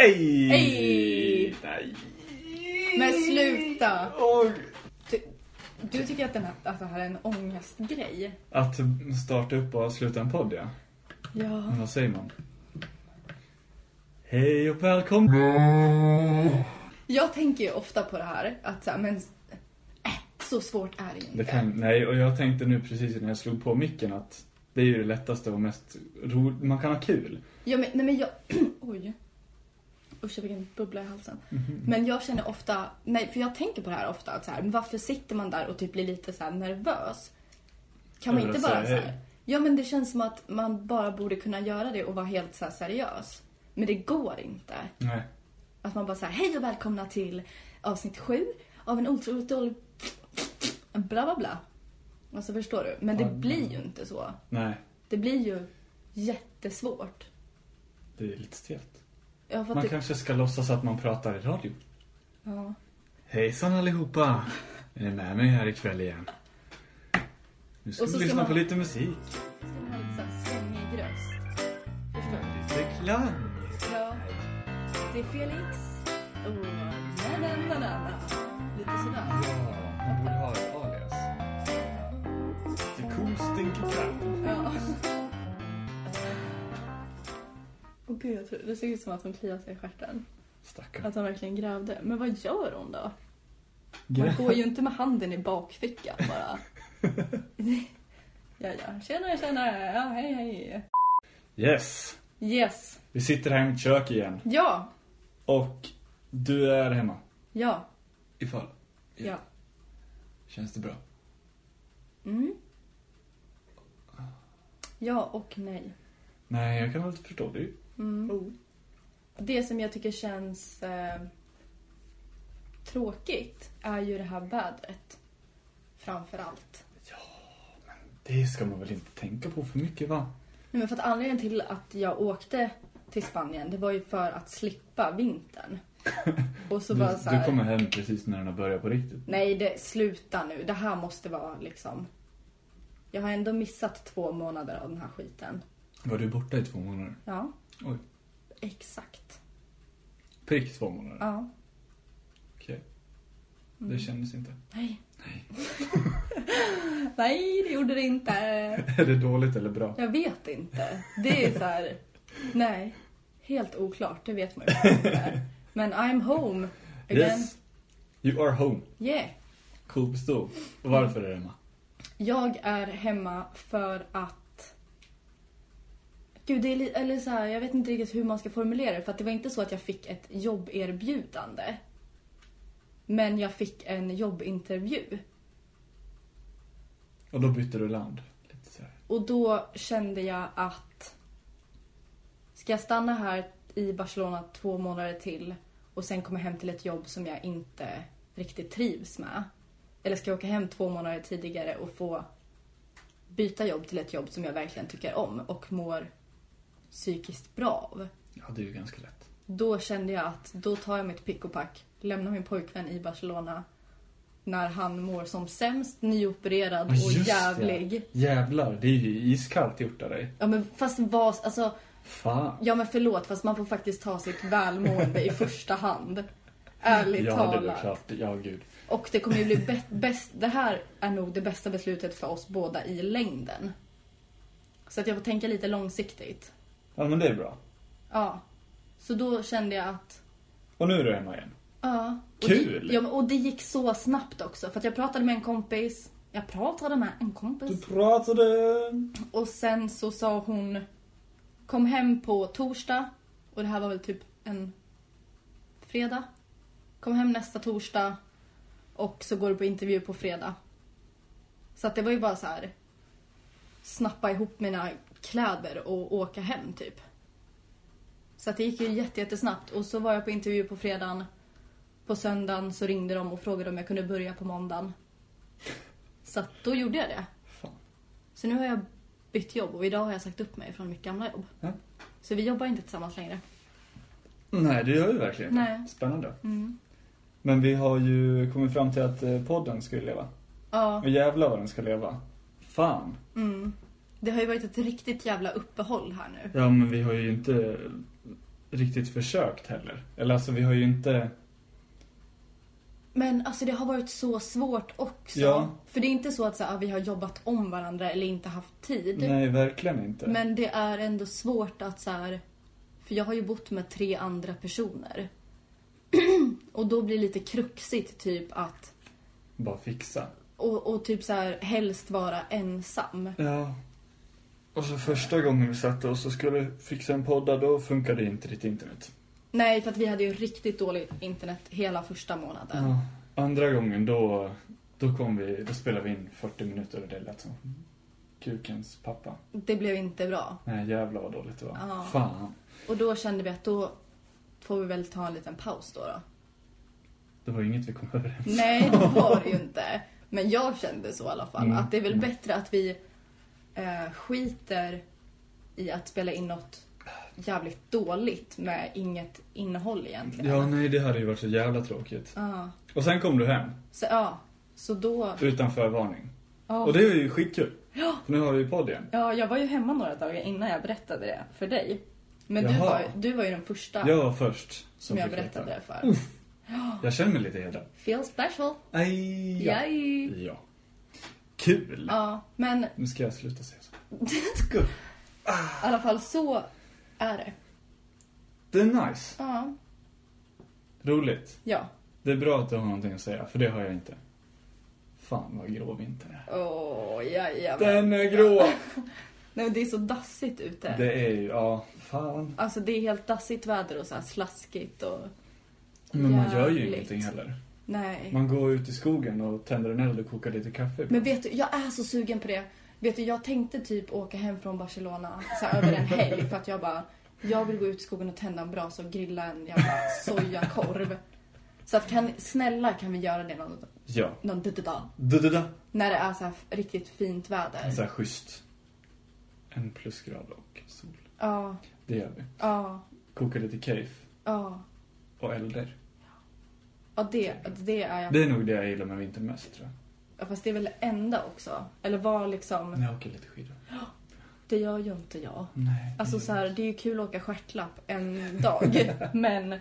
Ej! Ej! Nej! Men sluta! Oj. Du, du tycker att, den här, att det här är en ångestgrej? Att starta upp och avsluta en podd, ja. Ja. Vad säger man? Hej och välkomna! Jag tänker ju ofta på det här, att så här, men äh, så svårt är det ju inte. Det kan, nej, och jag tänkte nu precis när jag slog på micken att det är ju det lättaste och mest ro, Man kan ha kul. Ja, men, nej men jag... Oj. Usch, jag fick en bubbla i halsen. Men jag känner ofta, nej för jag tänker på det här ofta, att så här, men varför sitter man där och typ blir lite så nervös? Kan man inte bara så säga här. Ja men det känns som att man bara borde kunna göra det och vara helt så seriös. Men det går inte. Nej. Att man bara säger hej och välkomna till avsnitt sju av en otroligt dålig... Bla bla bla. Alltså förstår du? Men det Ja, blir ju inte så. Nej, Det blir ju jättesvårt. det är lite stelt. Man fått... kanske ska låtsas att man pratar i radio. Ja. Hejsan allihopa! Är ni med mig här ikväll igen? Nu ska vi lyssna man- på lite musik. Ska man ha lite svängig röst. Förstår du? Lite klang. Ja. Det är Felix. Och na na na na. Lite sådär. Åh gud, jag tror, det ser ut som att hon kliar sig i stjärten. Stackarn. Att hon verkligen grävde. Men vad gör hon då? Man går ju inte med handen i bakfickan bara. ja, ja. Tjena, tjena. Ja, hej, hej. Yes. Yes. Vi sitter här i mitt kök igen. Ja. Och du är hemma. Ja. Ifall. Ja. Känns det bra? Mm. Ja och nej. Nej, jag kan väl förstå det. Mm. Oh. Det som jag tycker känns eh, tråkigt är ju det här vädret. Framför allt. Det ska man väl inte tänka på för mycket va? Nej, men för att anledningen till att jag åkte till Spanien, det var ju för att slippa vintern. Och så Du, bara så du här, kommer hem precis när den har börjat på riktigt. Nej, det, sluta nu. Det här måste vara liksom... Jag har ändå missat två månader av den här skiten. Var du borta i två månader? Ja, Oj. exakt. Prick två månader? Ja. Okej. Mm. Det kändes inte. Nej. Nej. Nej, det gjorde det inte. Är det dåligt eller bra? Jag vet inte. Det är så här... Nej. Helt oklart, det vet man ju inte. Men I'm home again. Yes. You are home. Yeah. Cool pistol. Varför är du hemma? Jag är hemma för att... Gud, det är eller så här, jag vet inte riktigt hur man ska formulera det. För att det var inte så att jag fick ett jobberbjudande. Men jag fick en jobbintervju. Och då bytte du land. Lite. Och då kände jag att... Ska jag stanna här i Barcelona två månader till och sen komma hem till ett jobb som jag inte riktigt trivs med? Eller ska jag åka hem två månader tidigare och få byta jobb till ett jobb som jag verkligen tycker om och mår psykiskt bra av? Ja, det är ju ganska lätt. Då kände jag att då tar jag mitt pick och pack, lämnar min pojkvän i Barcelona när han mår som sämst, nyopererad Ja, och just det. jävlig. Jävlar, det är ju iskallt gjort av dig. Ja men fast vad, alltså Fan. Ja men förlåt fast man får faktiskt ta sitt välmående i första hand. Ärligt Ja, det är väl talat. klart. Ja, gud. Och det kommer ju bli bä- bäst. Det här är nog det bästa beslutet för oss båda i längden. Så att jag får tänka lite långsiktigt. Ja, men det är bra. Ja. Så då kände jag att Och nu är du hemma igen. Ja. Och Kul. Det, ja, och det gick så snabbt också. För att jag pratade med en kompis. Jag pratade med en kompis. pratade... Och sen så sa hon Kom hem på torsdag Och det här var väl typ en fredag Kom hem nästa torsdag Och så går du på intervju på fredag Så att det var ju bara så här Snappa ihop mina kläder och åka hem typ Så att det gick ju jätte, jättesnabbt Och så var jag på intervju på fredagen På söndagen så ringde de och frågade om jag kunde börja på måndagen Så att då gjorde jag det Fan. så nu har jag bytt jobb och idag har jag sagt upp mig från mitt gamla jobb. Ja. Så vi jobbar inte tillsammans längre. Nej, det gör vi verkligen. Nej. Spännande. Mm. Men vi har ju kommit fram till att eh, podden ju leva. Ja. Och jävlar vad den ska leva. Fan. Mm. Det har ju varit ett riktigt jävla uppehåll här nu. Ja, men vi har ju inte riktigt försökt heller. Eller alltså vi har ju inte... Men alltså det har varit så svårt också. Ja. För det är inte så att så här, vi har jobbat om varandra eller inte haft tid. Nej, verkligen inte. Men det är ändå svårt att så här, För jag har ju bott med tre andra personer. och då blir det lite kruxigt typ att... Bara fixa. Och, och typ så här, helst vara ensam. Ja. Och så första gången vi satte oss och skulle fixa en podda, då funkade inte ditt internet. Nej, för att vi hade ju riktigt dåligt internet hela första månaden. Ja. Andra gången, då, då kom vi, då spelade vi in 40 minuter och det lät som kukens pappa. Det blev inte bra. Nej, jävlar vad dåligt det var. Ja. Fan. Och då kände vi att då får vi väl ta en liten paus då. då. Det var inget vi kom överens Nej, det var det ju inte. Men jag kände så i alla fall. Mm. Att det är väl bättre att vi eh, skiter i att spela in något jävligt dåligt med inget innehåll egentligen. Ja, nej, det hade ju varit så jävla tråkigt. Ja. Och sen kom du hem, Så ja, så då... utan förvarning. Ja. Och det är ju skitkul. Ja. För nu har vi podd igen. ja, jag var ju hemma några dagar innan jag berättade det för dig. Men du var, du var ju den första Jag var först som jag berättade det för. Jag känner mig lite hedrad. Feel special. Aj, ja. Yay. ja. Kul. Ja, men Nu ska jag sluta säga så. i alla fall så är det. Det är nice. Ja. Roligt. Ja. Det är bra att du har någonting att säga, för det har jag inte. Fan vad grå vintern är. Åh, jajamän. Den är grå! Nej, men det är så dassigt ute. Det är ju, ja, fan. Alltså det är helt dassigt väder och så slaskigt och... Men man gör ju ingenting heller. Nej. Man går ut i skogen och tänder en eld och kokar lite kaffe. Men vet du, jag är så sugen på det. Vet du, jag tänkte typ åka hem från Barcelona så här, över en helg för att jag bara... Jag vill gå ut i skogen och tända en brasa och grilla en jävla sojakorv. Så att kan, snälla kan vi göra det någon, Ja. någon dag Da-da-da. När det är så här riktigt fint väder. Så här schysst. En plusgrad och sol. Ja, Det gör vi. ja, Koka lite kaffe ja. och elder. Ja, det, det är jag. Det är nog det jag gillar med vintern mest tror jag. Ja, Fast det är väl det enda också. Eller var liksom... När jag åker lite skidor. Det gör ju inte jag. Nej. Alltså så här, det är ju kul att åka stjärtlapp en dag. men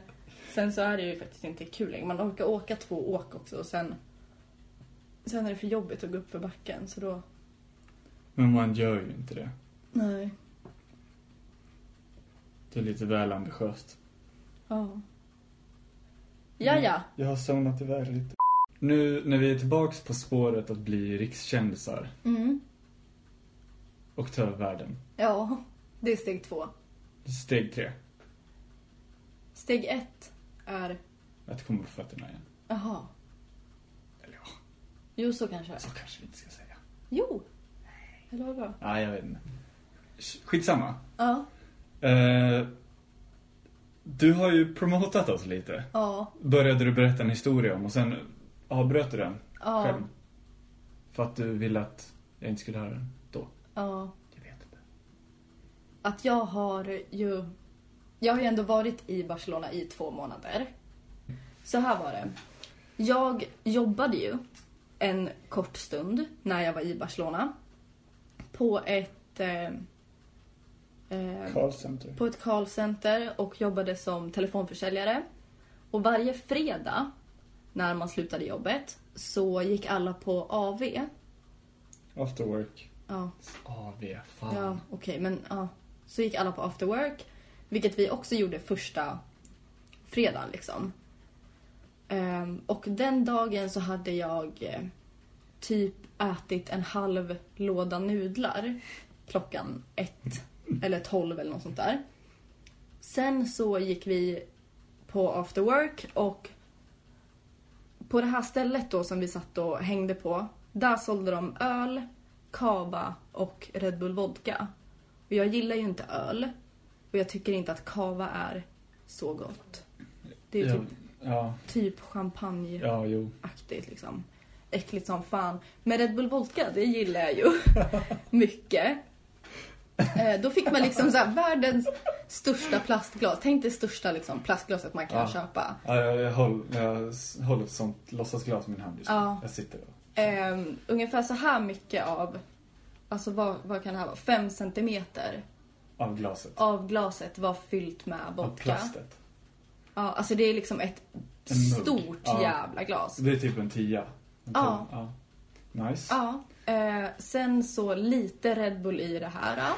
sen så är det ju faktiskt inte kul längre. Man orkar åka två åk också och sen... Sen är det för jobbigt att gå upp för backen så då... Men man gör ju inte det. Nej. Det är lite väl ambitiöst. Ja. Ja, ja. Jag har somnat iväg lite. Nu när vi är tillbaks på spåret att bli rikskändisar Mm. och ta över världen. Ja, det är steg två. Steg tre. Steg ett är... Att komma på fötterna igen. Jaha. Eller ja, Jo, så kanske. så kanske vi inte ska säga. Jo. Eller vadå? Nej, jag vet inte. Skitsamma. Ja. Eh, du har ju promotat oss lite. Ja. Började du berätta en historia om och sen avbröt du den Ja. själv. För att du ville att jag inte skulle höra den då. Ja. Jag vet inte. att jag har ju... Jag har ju ändå varit i Barcelona i två månader. Så här var det. Jag jobbade ju en kort stund när jag var i Barcelona. På ett... Eh. På ett callcenter och jobbade som telefonförsäljare. Och varje fredag när man slutade jobbet så gick alla på AV. After work. Ja, AV, fan. Ja, okej, men ja. Så gick alla på after work, vilket vi också gjorde första fredagen liksom. Ehm, och den dagen så hade jag eh, typ ätit en halv låda nudlar klockan ett eller tolv eller något sånt där. Sen så gick vi på after work och på det här stället då som vi satt och hängde på, där sålde de öl, kava och Red Bull vodka. Och jag gillar ju inte öl. Och jag tycker inte att kava är så gott. Det är ja, typ, ja, typ champagneaktigt ja, liksom. Äckligt som fan. Men Red Bull vodka, det gillar jag ju mycket. Eh, då fick man liksom så här, världens största plastglas. Tänk det största liksom, plastglaset man kan Ja. köpa. Ja, jag, jag, håller, jag håller ett sånt låtsasglas i min hand just nu. Ja. Jag sitter och... Ehm, ungefär så här mycket av, alltså vad, vad kan det här vara, fem centimeter Av glaset. av glaset var fyllt med Av vodka. plastet. Ja, alltså det är liksom ett stort Ja. jävla glas. Det är typ en tia. En Ja. tolv. ja. Nice. Ja. Eh, sen så lite Red Bull i det här.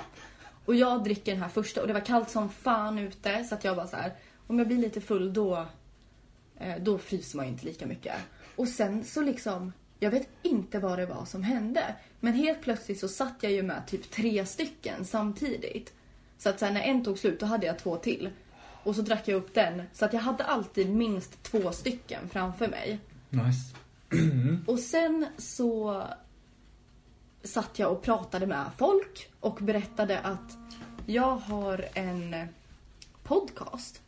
Och jag dricker den här första och det var kallt som fan ute så att jag bara så här. om jag blir lite full då, eh, då fryser man ju inte lika mycket. Och sen så liksom, jag vet inte vad det var som hände. Men helt plötsligt så satt jag ju med typ tre stycken samtidigt. Så att sen när en tog slut då hade jag två till. Och så drack jag upp den. Så att jag hade alltid minst två stycken framför mig. Nice. Och sen så satt jag och pratade med folk och berättade att jag har en podcast.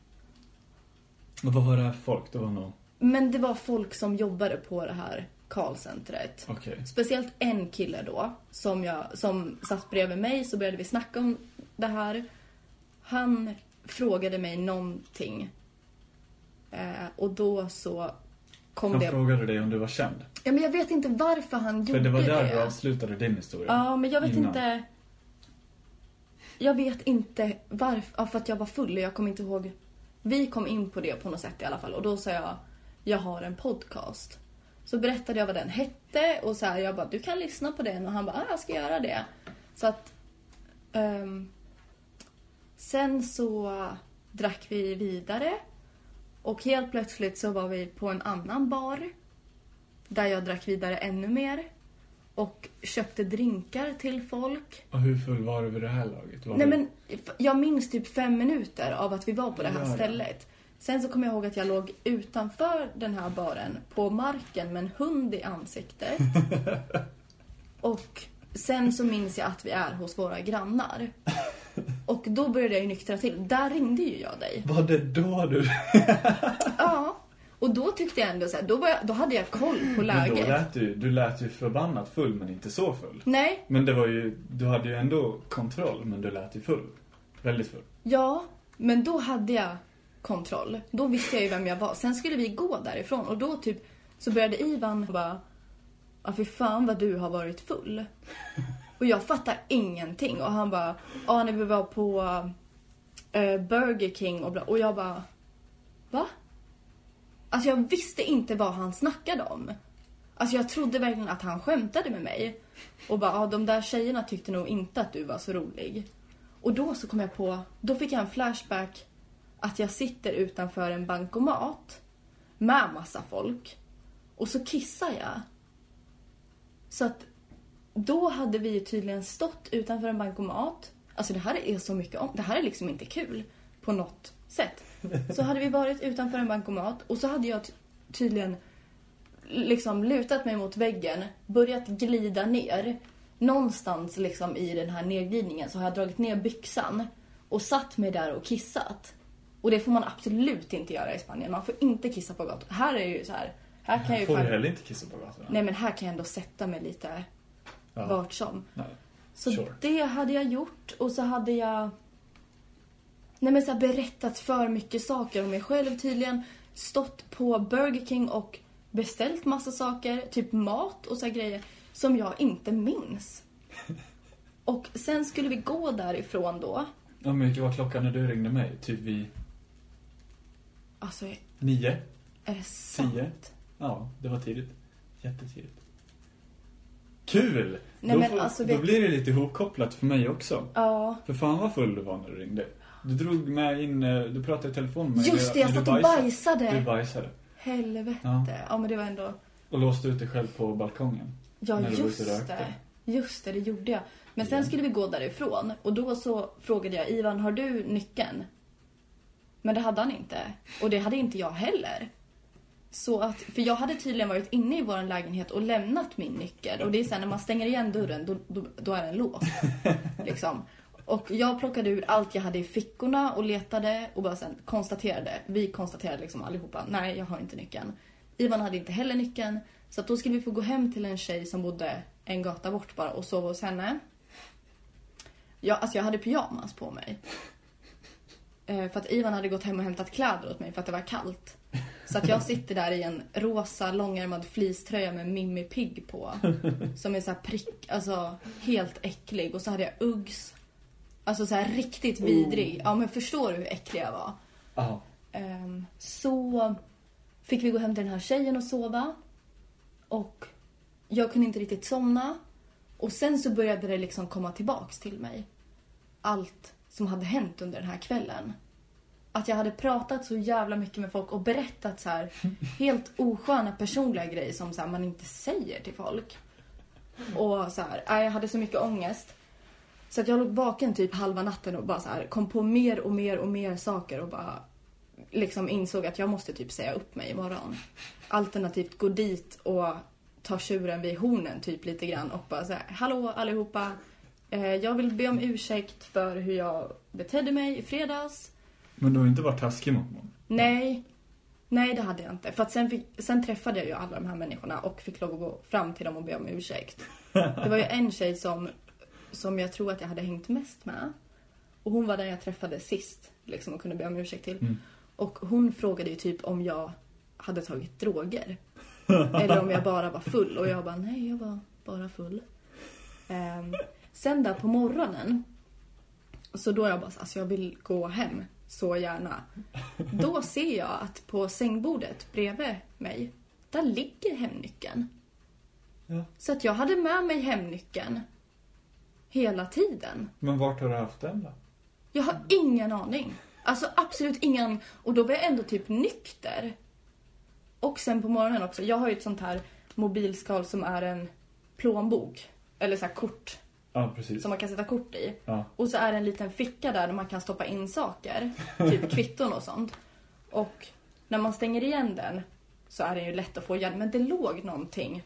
Och vad var det här för folk? Det var nog... Men det var folk som jobbade på det här callcentret. Okej. Speciellt en kille då, som, jag, som satt bredvid mig, så började vi snacka om det här. Han frågade mig någonting. Eh, och då så kom Han det... frågade dig om du var känd. Ja, men jag vet inte varför han För gjorde det var där det. du avslutade din historia. Ja, men jag vet Innan. inte... Jag vet inte varför, ja, för att jag var full och jag kommer inte ihåg. Vi kom in på det på något sätt i alla fall och då sa jag, jag har en podcast. Så berättade jag vad den hette och så här, jag bara, du kan lyssna på den och han bara, ah, jag ska göra det. Så att... ehm, sen så drack vi vidare och helt plötsligt så var vi på en annan bar där jag drack vidare ännu mer och köpte drinkar till folk. Och hur full var du vid det här laget? Var Nej du- men jag minns typ fem minuter av att vi var på det här Ja, stället. Sen så kommer jag ihåg att jag låg utanför den här baren på marken med en hund i ansiktet. Och sen så minns jag att vi är hos våra grannar. Och då började jag ju nyktra till. Där ringde ju jag dig. Var det då du... Ja. Och då tyckte jag ändå så här, då, var jag, då hade jag koll på Men då läget. lät du, du lät ju förbannat full men inte så full. Nej, Men det var ju, du hade ju ändå kontroll men du lät ju full. Väldigt full. Ja, men då hade jag kontroll. Då visste jag ju vem jag var. Sen skulle vi gå därifrån och då typ så började Ivan bara Ja, för fan vad du har varit full. Och jag fattar ingenting. Och han bara, ah, ja ni vi var på äh, Burger King och bla. Och jag bara, va? Alltså jag visste inte vad han snackade om. Alltså jag trodde verkligen att han skämtade med mig. Och bara, ja de där tjejerna tyckte nog inte att du var så rolig. Och då så kom jag på, då fick jag en flashback att jag sitter utanför en bankomat med massa folk. Och så kissar jag. Så att då hade vi ju tydligen stått utanför en bankomat. Alltså det här är så mycket om. Det här är liksom inte kul på något sätt. Så hade vi varit utanför en bankomat och så hade jag ty- tydligen liksom lutat mig mot väggen, börjat glida ner. Någonstans liksom i den här nedglidningen så har jag dragit ner byxan och satt mig där och kissat. Och det får man absolut inte göra i Spanien. Man får inte kissa på gatan. Här är ju så här. Här kan jag ju Får du heller inte kissa på gatorna? Nej men här kan jag ändå sätta mig lite Ja. vart som. Nej. Så Sure. det hade jag gjort och så hade jag Nej men så här, berättat för mycket saker om mig själv tydligen. Stått på Burger King och beställt massa saker, typ mat och så grejer som jag inte minns. Och sen skulle vi gå därifrån då. Ja, men vilken var klockan när du ringde mig? Typ vid Alltså, nio? är det sant? Tio? Ja, det var tidigt. Jättetidigt. Kul! Nej, då, får, alltså, då vet- blir det lite ihopkopplat för mig också. Ja. För fan vad full du var när du ringde. Du drog med in, eh, du pratade i telefon med. Just det, jag satt och bajsade. Du bajsade. Helvete. Ja. Ja. men det var ändå... Och låste ut dig själv på balkongen. Ja, just det. Just det, det gjorde jag. Men sen skulle vi gå därifrån och då så frågade jag Ivan, har du nyckeln? Men det hade han inte. Och det hade inte jag heller. Så att, för jag hade tydligen varit inne i vår lägenhet och lämnat min nyckel. Och det är sen när man stänger igen dörren, då, då, då är den låst. liksom. Och jag plockade ur allt jag hade i fickorna och letade och bara sen konstaterade, vi konstaterade liksom allihopa, nej jag har inte nyckeln. Ivan hade inte heller nyckeln. Så att då skulle vi få gå hem till en tjej som bodde en gata bort bara och sova hos henne. Jag, alltså jag hade pyjamas på mig. Eh, för att Ivan hade gått hem och hämtat kläder åt mig för att det var kallt. Så att jag sitter där i en rosa långärmad fleecetröja med Mimmi Pigg på. Som är så här prick, alltså helt äcklig. Och så hade jag Uggs. Alltså så här riktigt vidrig. Ja men förstår du hur äcklig jag var? Ja. Ehm, så fick vi gå hem till den här tjejen och sova. Och jag kunde inte riktigt somna. Och sen så började det liksom komma tillbaks till mig. Allt som hade hänt under den här kvällen. Att jag hade pratat så jävla mycket med folk och berättat så här helt osköna personliga grejer som så här, man inte säger till folk. Och så här, äh, jag hade så mycket ångest. Så att jag låg vaken typ halva natten och bara så här, kom på mer och mer och mer saker och bara liksom insåg att jag måste typ säga upp mig imorgon. Alternativt gå dit och ta tjuren vid hornen typ lite grann och bara så här, hallå allihopa. Eh, jag vill be om ursäkt för hur jag betedde mig i fredags. Men du har inte varit taskig mot någon? Nej, nej det hade jag inte. För att sen, fick, sen träffade jag ju alla de här människorna och fick lov att gå fram till dem och be om ursäkt. Det var ju en tjej som, som jag tror att jag hade hängt mest med. Och hon var den jag träffade sist liksom och kunde be om ursäkt till. Mm. Och hon frågade ju typ om jag hade tagit droger. Eller om jag bara var full. Och jag bara, nej jag var bara full. Ehm, sen där på morgonen. Så då jag bara, alltså jag vill gå hem så gärna. Då ser jag att på sängbordet bredvid mig, där ligger hemnyckeln. Ja. Så att jag hade med mig hemnyckeln hela tiden. Men vart har du haft den då? Jag har ingen aning. Alltså absolut ingen Och då var jag ändå typ nykter. Och sen på morgonen också. Jag har ju ett sånt här mobilskal som är en plånbok. Eller så här kort. Ja, precis. Som man kan sätta kort i. Ja. Och så är det en liten ficka där, där man kan stoppa in saker. Typ kvitton och sånt. Och när man stänger igen den så är det ju lätt att få igen. Men det låg någonting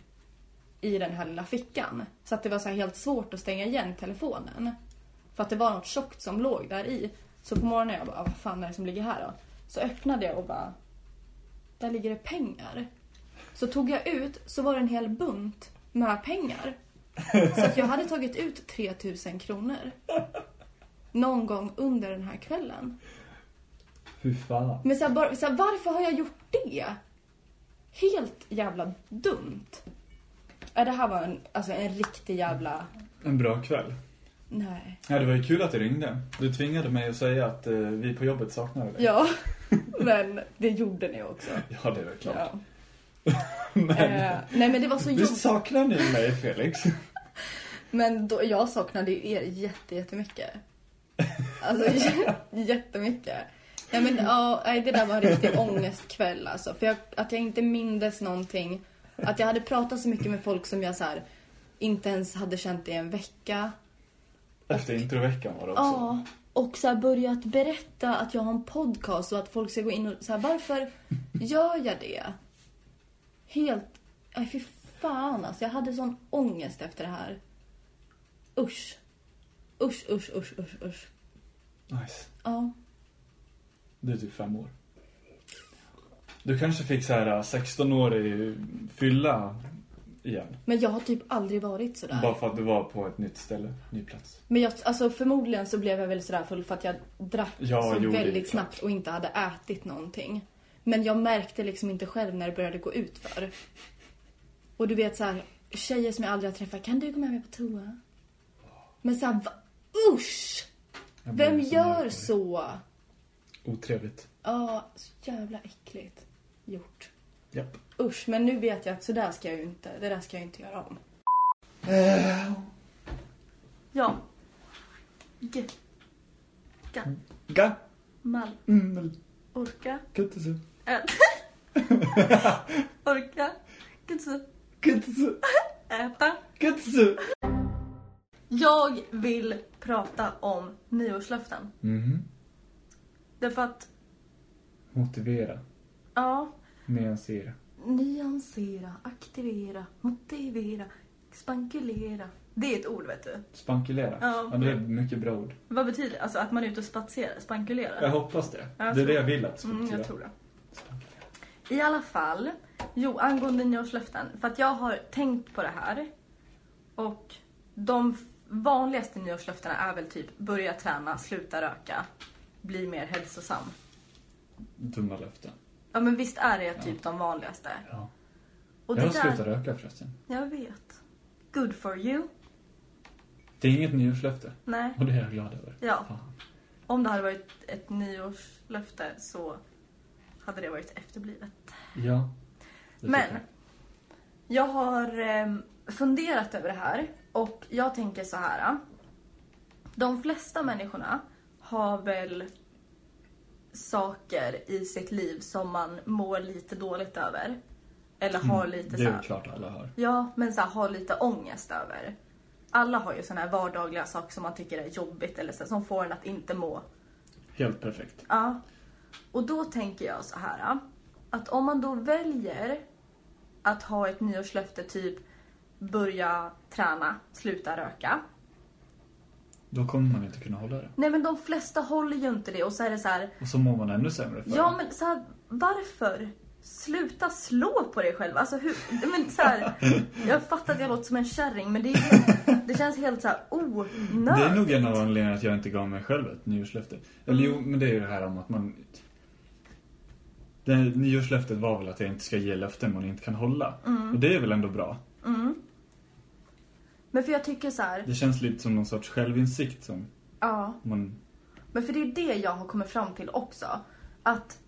i den här lilla fickan. Så att det var så helt svårt att stänga igen telefonen. För att det var något tjockt som låg där i. Så på morgonen jag bara, vad fan är det som ligger här då? Så öppnade jag och bara, där ligger det pengar. Så tog jag ut, så var det en hel bunt med pengar. Så att jag hade tagit ut 3000 kronor. Någon gång under den här kvällen. Fy fan. Men så här, bara, så här, varför har jag gjort det? Helt jävla dumt. Ja, det här var en, alltså en riktig jävla... En bra kväll. Nej. Ja, det var ju kul att du ringde. Du tvingade mig att säga att eh, vi på jobbet saknade dig. Ja, men det gjorde ni också. Ja, det är väl klart. Ja. Men, Eh, nej men det var så jobbigt. saknar ni mig, Felix? Men då, jag saknade ju er jätte, jättemycket. Alltså jättemycket. Nej men nej, det där var en riktig ångestkväll alltså. För jag, att jag inte mindes någonting. Att jag hade pratat så mycket med folk som jag så här, inte ens hade känt i en vecka. Efter introveckan var det också. Ja, och så här börjat berätta att jag har en podcast och att folk ska gå in och så här, varför gör jag det? Helt, nej fy fan alltså. Jag hade sån ångest efter det här. Usch. Usch, usch, usch, usch, usch. Nice. Ja. Du är typ fem år. Du kanske fick så här 16-årig fylla igen. Men jag har typ aldrig varit sådär. Bara för att du var på ett nytt ställe, ny plats. Men jag, alltså förmodligen så blev jag väl sådär full för att jag drack Ja, så jo, väldigt snabbt och inte hade ätit någonting. Men jag märkte liksom inte själv när det började gå ut för. Och du vet så här, tjejer som jag aldrig har träffat, kan du gå med mig på toa? Men så här, va? usch! Vem gör så? Otrevligt. Ja, så jävla äckligt gjort. Japp. Usch, men nu vet jag att så där ska jag ju inte, det där ska jag inte göra om. Ja. G. Ga. Ga. Mal. Mm. Orka. Kuttese. Ät. Orka. Kutsu. Kuttese. Äta. Kuttese. Jag vill prata om nyårslöften. Mhm. Därför att, Motivera. ja, Nyansera. nyansera, aktivera, motivera, spankulera. Det är ett ord vet du. Spankulera. Ja. Ja, det är mycket bra ord. Vad betyder det? Alltså att man är ute och spatserar, spankulera? Jag hoppas det. Jag det är tror det jag vill att det ska Mm, betyda. jag tror det. I alla fall, jo angående nyårslöften. För att jag har tänkt på det här. Och de vanligaste nyårslöftena är väl typ börja träna, sluta röka, bli mer hälsosam. Dumma löften. Ja men visst är det typ de vanligaste. Ja. Och jag har där, slutat röka förresten. jag vet. Good for you. Det är inget nyårslöfte. Nej. Och det är jag glad över. Ja. Fan. Om det hade varit ett nyårslöfte så hade det varit efterblivet. Ja. det Men jag. jag har eh, funderat över det här och jag tänker så här. De flesta människorna har väl saker i sitt liv som man mår lite dåligt över. Eller har Mm, lite Det så är här, klart alla har. Ja, men så här, har lite ångest över. Alla har ju såna här vardagliga saker som man tycker är jobbigt eller så, här, som får en att inte må Helt perfekt. Ja. Och då tänker jag så här. Att om man då väljer att ha ett nyårslöfte typ börja träna, sluta röka. Då kommer man inte kunna hålla det. Nej men de flesta håller ju inte det och så är det så här. Och så mår man ännu sämre för Ja det. men så här, varför? Sluta slå på dig själv. Alltså hur, men så här, jag fattar att jag låter som en kärring men det, är, det känns helt så här onödigt. Det är nog en av anledningarna att jag inte gav mig själv ett nyårslöfte. Eller jo, men det är ju det här om att man... Det nyårslöftet var väl att jag inte ska ge löften man inte kan hålla. Och det är väl ändå bra. Men för jag tycker så här, Det känns lite som någon sorts självinsikt som ja. man... Men för det är det jag har kommit fram till också. Att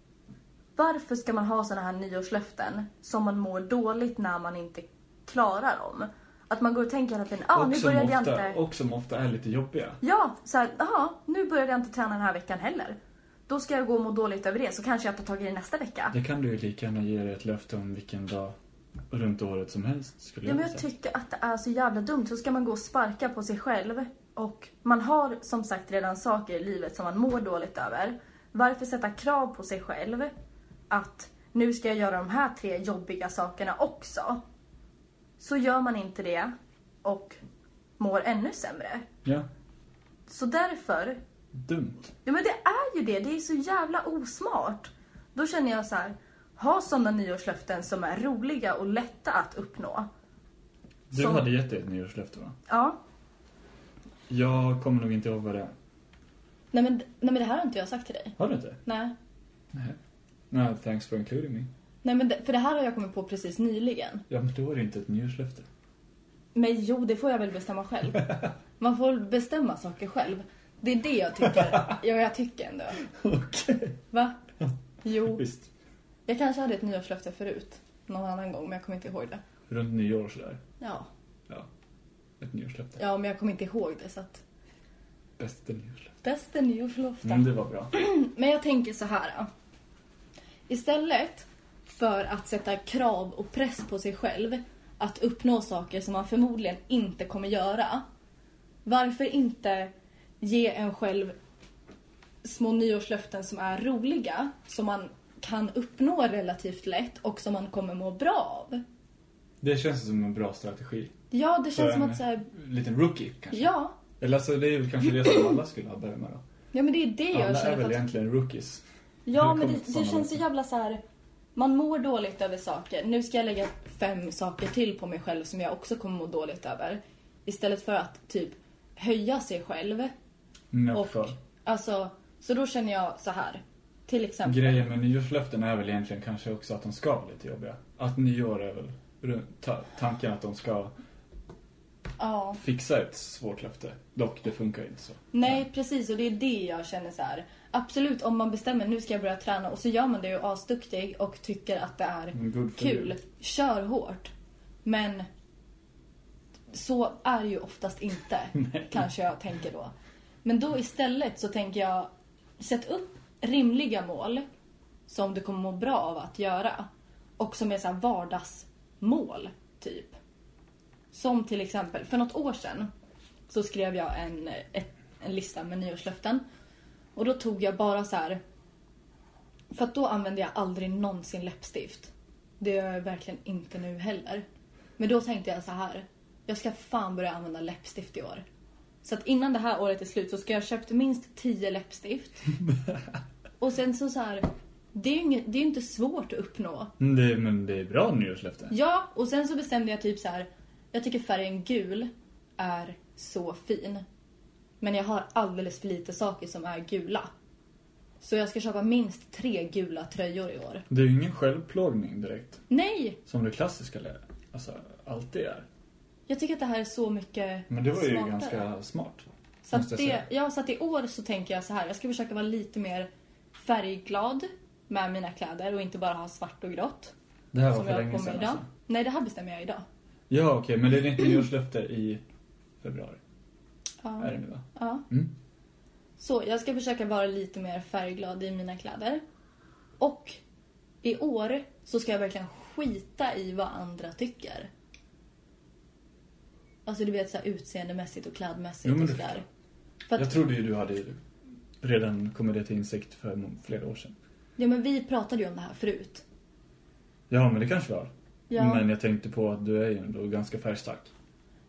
varför ska man ha såna här nyårslöften som man mår dåligt när man inte klarar dem? Att man går och tänker hela tiden, ah, nu började jag ofta, inte... och som ofta är lite jobbiga. Ja, så här, jaha, nu började jag inte träna den här veckan heller. Då ska jag gå och må dåligt över det, så kanske jag tar tag i det nästa vecka. Det kan du ju lika gärna ge dig ett löfte om vilken dag runt året som helst skulle Ja, men jag jag säga. tycker att det är så jävla dumt. Så ska man gå och sparka på sig själv. Och man har som sagt redan saker i livet som man mår dåligt över. Varför sätta krav på sig själv att nu ska jag göra de här tre jobbiga sakerna också? Så gör man inte det och mår ännu sämre. Ja, Så därför, dumt. ja men det är ju det. Det är så jävla osmart. Då känner jag så här, ha sådana nyårslöften som är roliga och lätta att uppnå. Du Som- hade gett dig ett nyårslöfte va? Ja, Jag kommer nog inte ihåg vad det är. Nej men, nej men det här har inte jag sagt till dig. Har du inte? Nej. Nej. Nej, thanks for including me. Nej men det, för det här har jag kommit på precis nyligen. Ja, men då är det inte ett nyårslöfte. Men jo, det får jag väl bestämma själv. Man får bestämma saker själv. Det är det jag tycker. Ja, jag tycker ändå. Okej. Va? Jo. Visst. Jag kanske hade ett nyårslöfte förut. Någon annan gång, men jag kommer inte ihåg det. Runt nyår sådär. Ja. Ja. Ett nyårslöfte. Ja, men jag kommer inte ihåg det så att... Bästa nyårslöfte. Bästa nyårslöfte. Mm, det var bra. Men jag tänker så här. Istället för att sätta krav och press på sig själv att uppnå saker som man förmodligen inte kommer göra. Varför inte ge en själv små nyårslöften som är roliga, som man kan uppnå relativt lätt och som man kommer må bra av? Det känns som en bra strategi. Ja, det känns som att så här, liten rookie kanske. ja, Eller alltså det är väl kanske det som alla skulle ha börjat med då. ja men det är det jag Alla är känner. väl att- egentligen rookies. Ja, Hur men det, det det känns så jävla så här. Man mår dåligt över saker. Nu ska jag lägga fem saker till på mig själv som jag också kommer må dåligt över. Istället för att typ höja sig själv. Jag Och, förstår. alltså, så då känner jag så här. Till exempel. Grejen med nyårslöften är väl egentligen kanske också att de ska vara lite jobbiga. Att nyår är väl ta- tanken att de ska Ja. fixa ett svårt löfte. Dock, det funkar inte så. Nej, precis. Och det är det jag känner så här. Absolut, om man bestämmer nu ska jag börja träna och så gör man det och är asduktig och tycker att det är kul. you. Kör hårt. Men så är det ju oftast inte, kanske jag tänker då. Men då istället så tänker jag, sätt upp rimliga mål som du kommer må bra av att göra. Och som är så här vardagsmål, typ. Som till exempel, för något år sedan så skrev jag en, ett, en lista med nyårslöften. Och då tog jag bara så här. För att då använde jag aldrig någonsin läppstift. Det gör jag verkligen inte nu heller. Men då tänkte jag så här. Jag ska fan börja använda läppstift i år. Så att innan det här året är slut så ska jag ha köpt minst 10 läppstift. Och sen så så här. Det är ju inget, det är ju inte svårt att uppnå. Mm, Det, men det är bra nyårslöfte. Ja, och sen så bestämde jag typ så här. Jag tycker färgen gul är så fin. Men jag har alldeles för lite saker som är gula. Så jag ska köpa minst tre gula tröjor i år. Det är ju ingen självplågning direkt. Nej! Som det klassiska lä- alltså, alltid är. Jag tycker att det här är så mycket Men det var ju smartare. ganska smart. Så att, det, ja, så att i år så tänker jag så här. Jag ska försöka vara lite mer färgglad med mina kläder och inte bara ha svart och grått. Det här var för länge sedan idag. alltså. Nej, det här bestämmer jag idag. Ja, okej. men det är ditt nyårslöfte i februari. Ja. Är det nu va? ja. Mm. Så jag ska försöka vara lite mer färgglad i mina kläder. Och i år så ska jag verkligen skita i vad andra tycker. Alltså du vet så här utseendemässigt och klädmässigt Jo, och sådär. att, Jag trodde ju du hade redan kommit det till insikt för flera år sedan. ja men vi pratade ju om det här förut. Ja, men det kanske var. Ja. Men jag tänkte på att du är ju ändå ganska färgstark.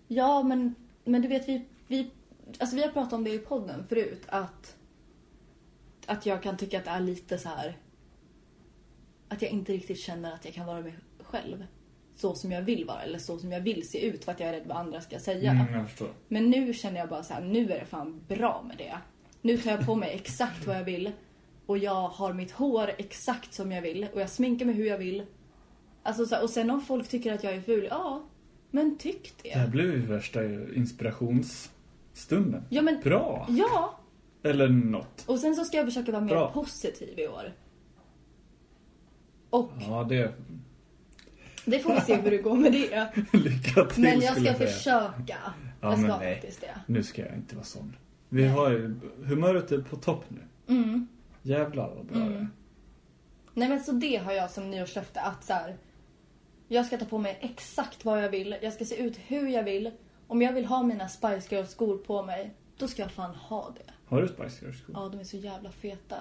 Ja, men, men du vet, vi, vi, alltså vi har pratat om det i podden förut. Att, att jag kan tycka att det är lite så här... Att jag inte riktigt känner att jag kan vara mig själv. Så som jag vill vara, eller så som jag vill se ut för att jag är rädd vad andra ska säga. Mm, jag förstår. Men nu känner jag bara så här, nu är det fan bra med det. Nu tar jag på mig exakt vad jag vill. Och jag har mitt hår exakt som jag vill. Och jag sminkar mig hur jag vill. Alltså så här, och sen om folk tycker att jag är ful, ja. Men tyck det. Det här blev ju värsta inspirationsstunden. Ja men, Bra! ja. Eller något. Och sen så ska jag försöka vara mer Bra. positiv i år. Och Ja, det... det får vi se hur det går med det. Lycka till Men jag ska försöka. Ja, jag ska nej. faktiskt det. Nu ska jag inte vara sån. Vi Nej. har. Humöret är på topp nu. Mm. Jävlar vad bra det är. Mm. Nej men så det har jag som nyårslöfte att så här, Jag ska ta på mig exakt vad jag vill. Jag ska se ut hur jag vill. Om jag vill ha mina Spice Girls skor på mig, då ska jag fan ha det. Har du Spice Girls skor? Ja, de är så jävla feta.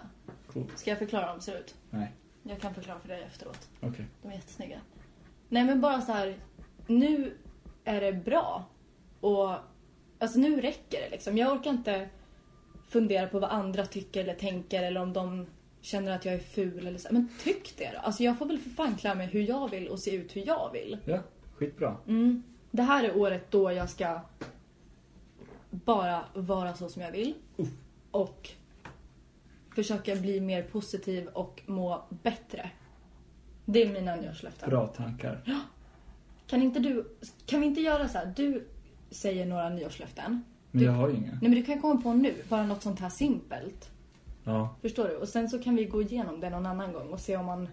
Coolt. Ska jag förklara hur de ser ut? Nej, Jag kan förklara för dig efteråt. okej. De är jättesnygga. Nej men bara så här. Nu är det bra. Och alltså nu räcker det liksom. Jag orkar inte fundera på vad andra tycker eller tänker eller om de känner att jag är ful eller så. Men tyck det då. Alltså jag får väl för fan klä mig hur jag vill och se ut hur jag vill. Ja, skitbra. Mm. Det här är året då jag ska bara vara så som jag vill. Och försöka bli mer positiv och må bättre. Det är mina nyårslöften. Bra tankar. Kan inte du, kan vi inte göra så här? Du säger några nyårslöften. Men Du- jag har ju inga. Nej men du kan komma på nu, bara något sånt här simpelt. Ja. Förstår du? Och sen så kan vi gå igenom det någon annan gång och se om man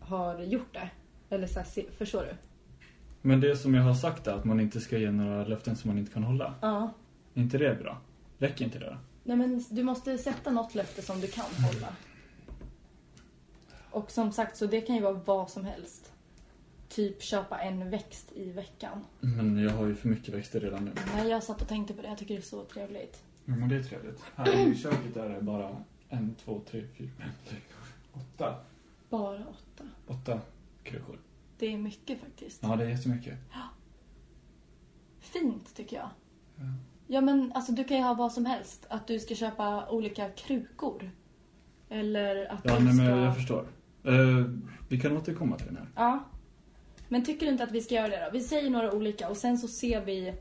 har gjort det. Eller så här, förstår du? Men det som jag har sagt är att man inte ska ge några löften som man inte kan hålla. Ja. Är inte det bra? Räcker inte det då? Nej men du måste sätta något löfte som du kan hålla. Och som sagt så det kan ju vara vad som helst. Typ köpa en växt i veckan. Men jag har ju för mycket växter redan nu. Nej jag satt och tänkte på det, jag tycker det är så trevligt. Ja, men det är trevligt. Här i köket är det bara en, två, tre, fyra, fem, sex, åtta. Bara åtta. Åtta krukor. Det är mycket faktiskt. Ja, det är jättemycket. Fint tycker jag. Ja. Ja men alltså du kan ju ha vad som helst. Att du ska köpa olika krukor. Eller att Ja, du nej, ska... men jag förstår. Eh, vi kan återkomma till den här. Ja. Men tycker du inte att vi ska göra det då? Vi säger några olika och sen så ser vi...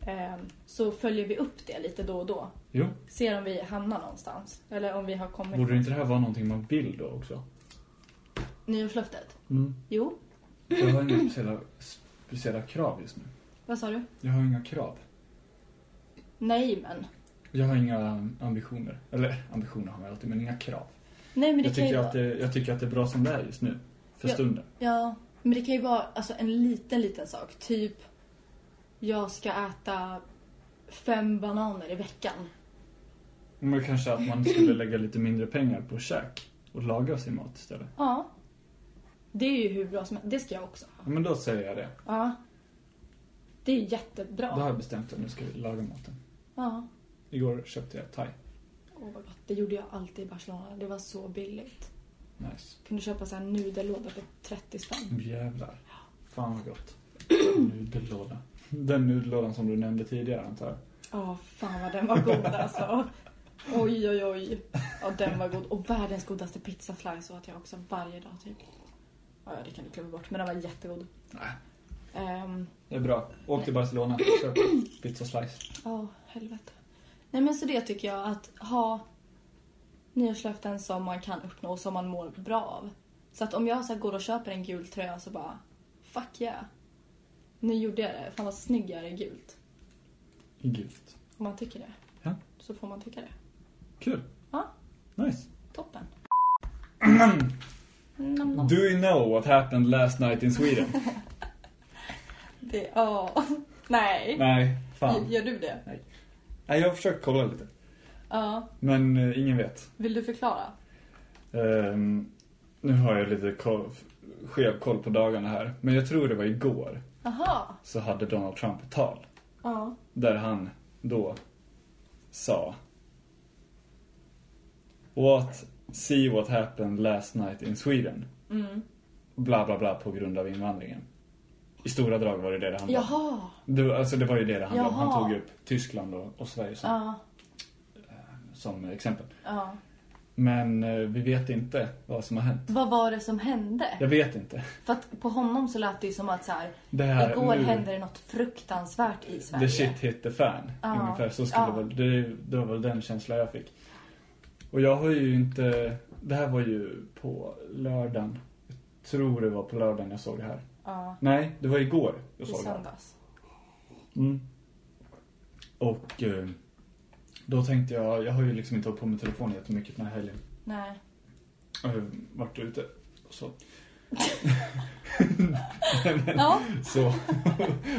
ehm, så följer vi upp det lite då och då. Jo, Ser om vi hamnar någonstans. Eller om vi har kommit... borde inte det här vara någonting man vill då också? Nyårslöftet? Mm. Jo. Jag har inga speciella, speciella krav just nu. Vad sa du? Jag har inga krav. Nej men. Jag har inga ambitioner. Eller ambitioner har jag alltid, men inga krav. Nej men det Jag tycker, vara... att det, jag tycker att det är bra som det är just nu. För Ja. stunden. Ja, men det kan ju vara alltså, en liten, liten sak. Typ, jag ska äta fem bananer i veckan. Men kanske att man skulle lägga lite mindre pengar på käk och laga sin mat istället. Ja. Det är ju hur bra som helst. Det ska jag också ha. Ja, men då säger jag det. Ja. Det är jättebra. Då har jag bestämt att nu ska vi laga maten. Ja. Igår köpte jag thai. Gott. Det gjorde jag alltid i Barcelona. Det var så billigt. Nice. Kunde köpa så här nudellåda för 30 spänn. Jävlar. Fan vad gott. Nudellåda. Den nudellådan som du nämnde tidigare antar jag. Ja, fan vad den var god alltså. Oj, oj, oj. Ja, den var god. Och världens godaste pizzaslice åt jag också varje dag typ. Ja, det kan du glömma bort. Men den var jättegod. Nej. Ehm, Det är bra. Åk till Barcelona. Köp pizza slice. Ja, helvete. Nej men så det tycker jag att ha nyårslöften som man kan uppnå och som man mår bra av. Så att om jag så går och köper en gul tröja så bara fuck yeah. Nu gjorde jag det. Fan vad snygg jag är i gult. I gult. Om man tycker det. Ja. Så får man tycka det. Kul. Ja. Nice. Toppen. Do you know what happened last night in Sweden? Det, ja. Nej. Nej, fan. Gör du det? Nej, jag har försökt kolla lite. Ja. Men eh, ingen vet. Vill du förklara? Ehm, nu har jag lite koll, skev koll på dagarna här. Men jag tror det var igår Aha. så hade Donald Trump ett tal. Ja. Där han då sa What, see what happened last night in Sweden. Mm. Bla bla bla på grund av invandringen. I stora drag var det det det handlade om. Jaha. Det, alltså det var ju det det handlade om. Han Jaha. tog upp Tyskland och, och Sverige som, Ja. som exempel. Ja. Men eh, vi vet inte vad som har hänt. Vad var det som hände? Jag vet inte. För att på honom så lät det ju som att så här, Det här, igår nu, hände det något fruktansvärt i Sverige. The shit hit the fan. Ja. Ungefär så skulle Ja. väl, det, det var väl den känslan jag fick. Och jag har ju inte, det här var ju på lördagen. Jag tror det var på lördagen jag såg det här. Ja. Nej, det var igår jag I såg söndags. Mm. Och eh, då tänkte jag, jag har ju liksom inte hållit på med telefonen jättemycket den här helgen. Nej. Jag har varit ute och så. Ja. Så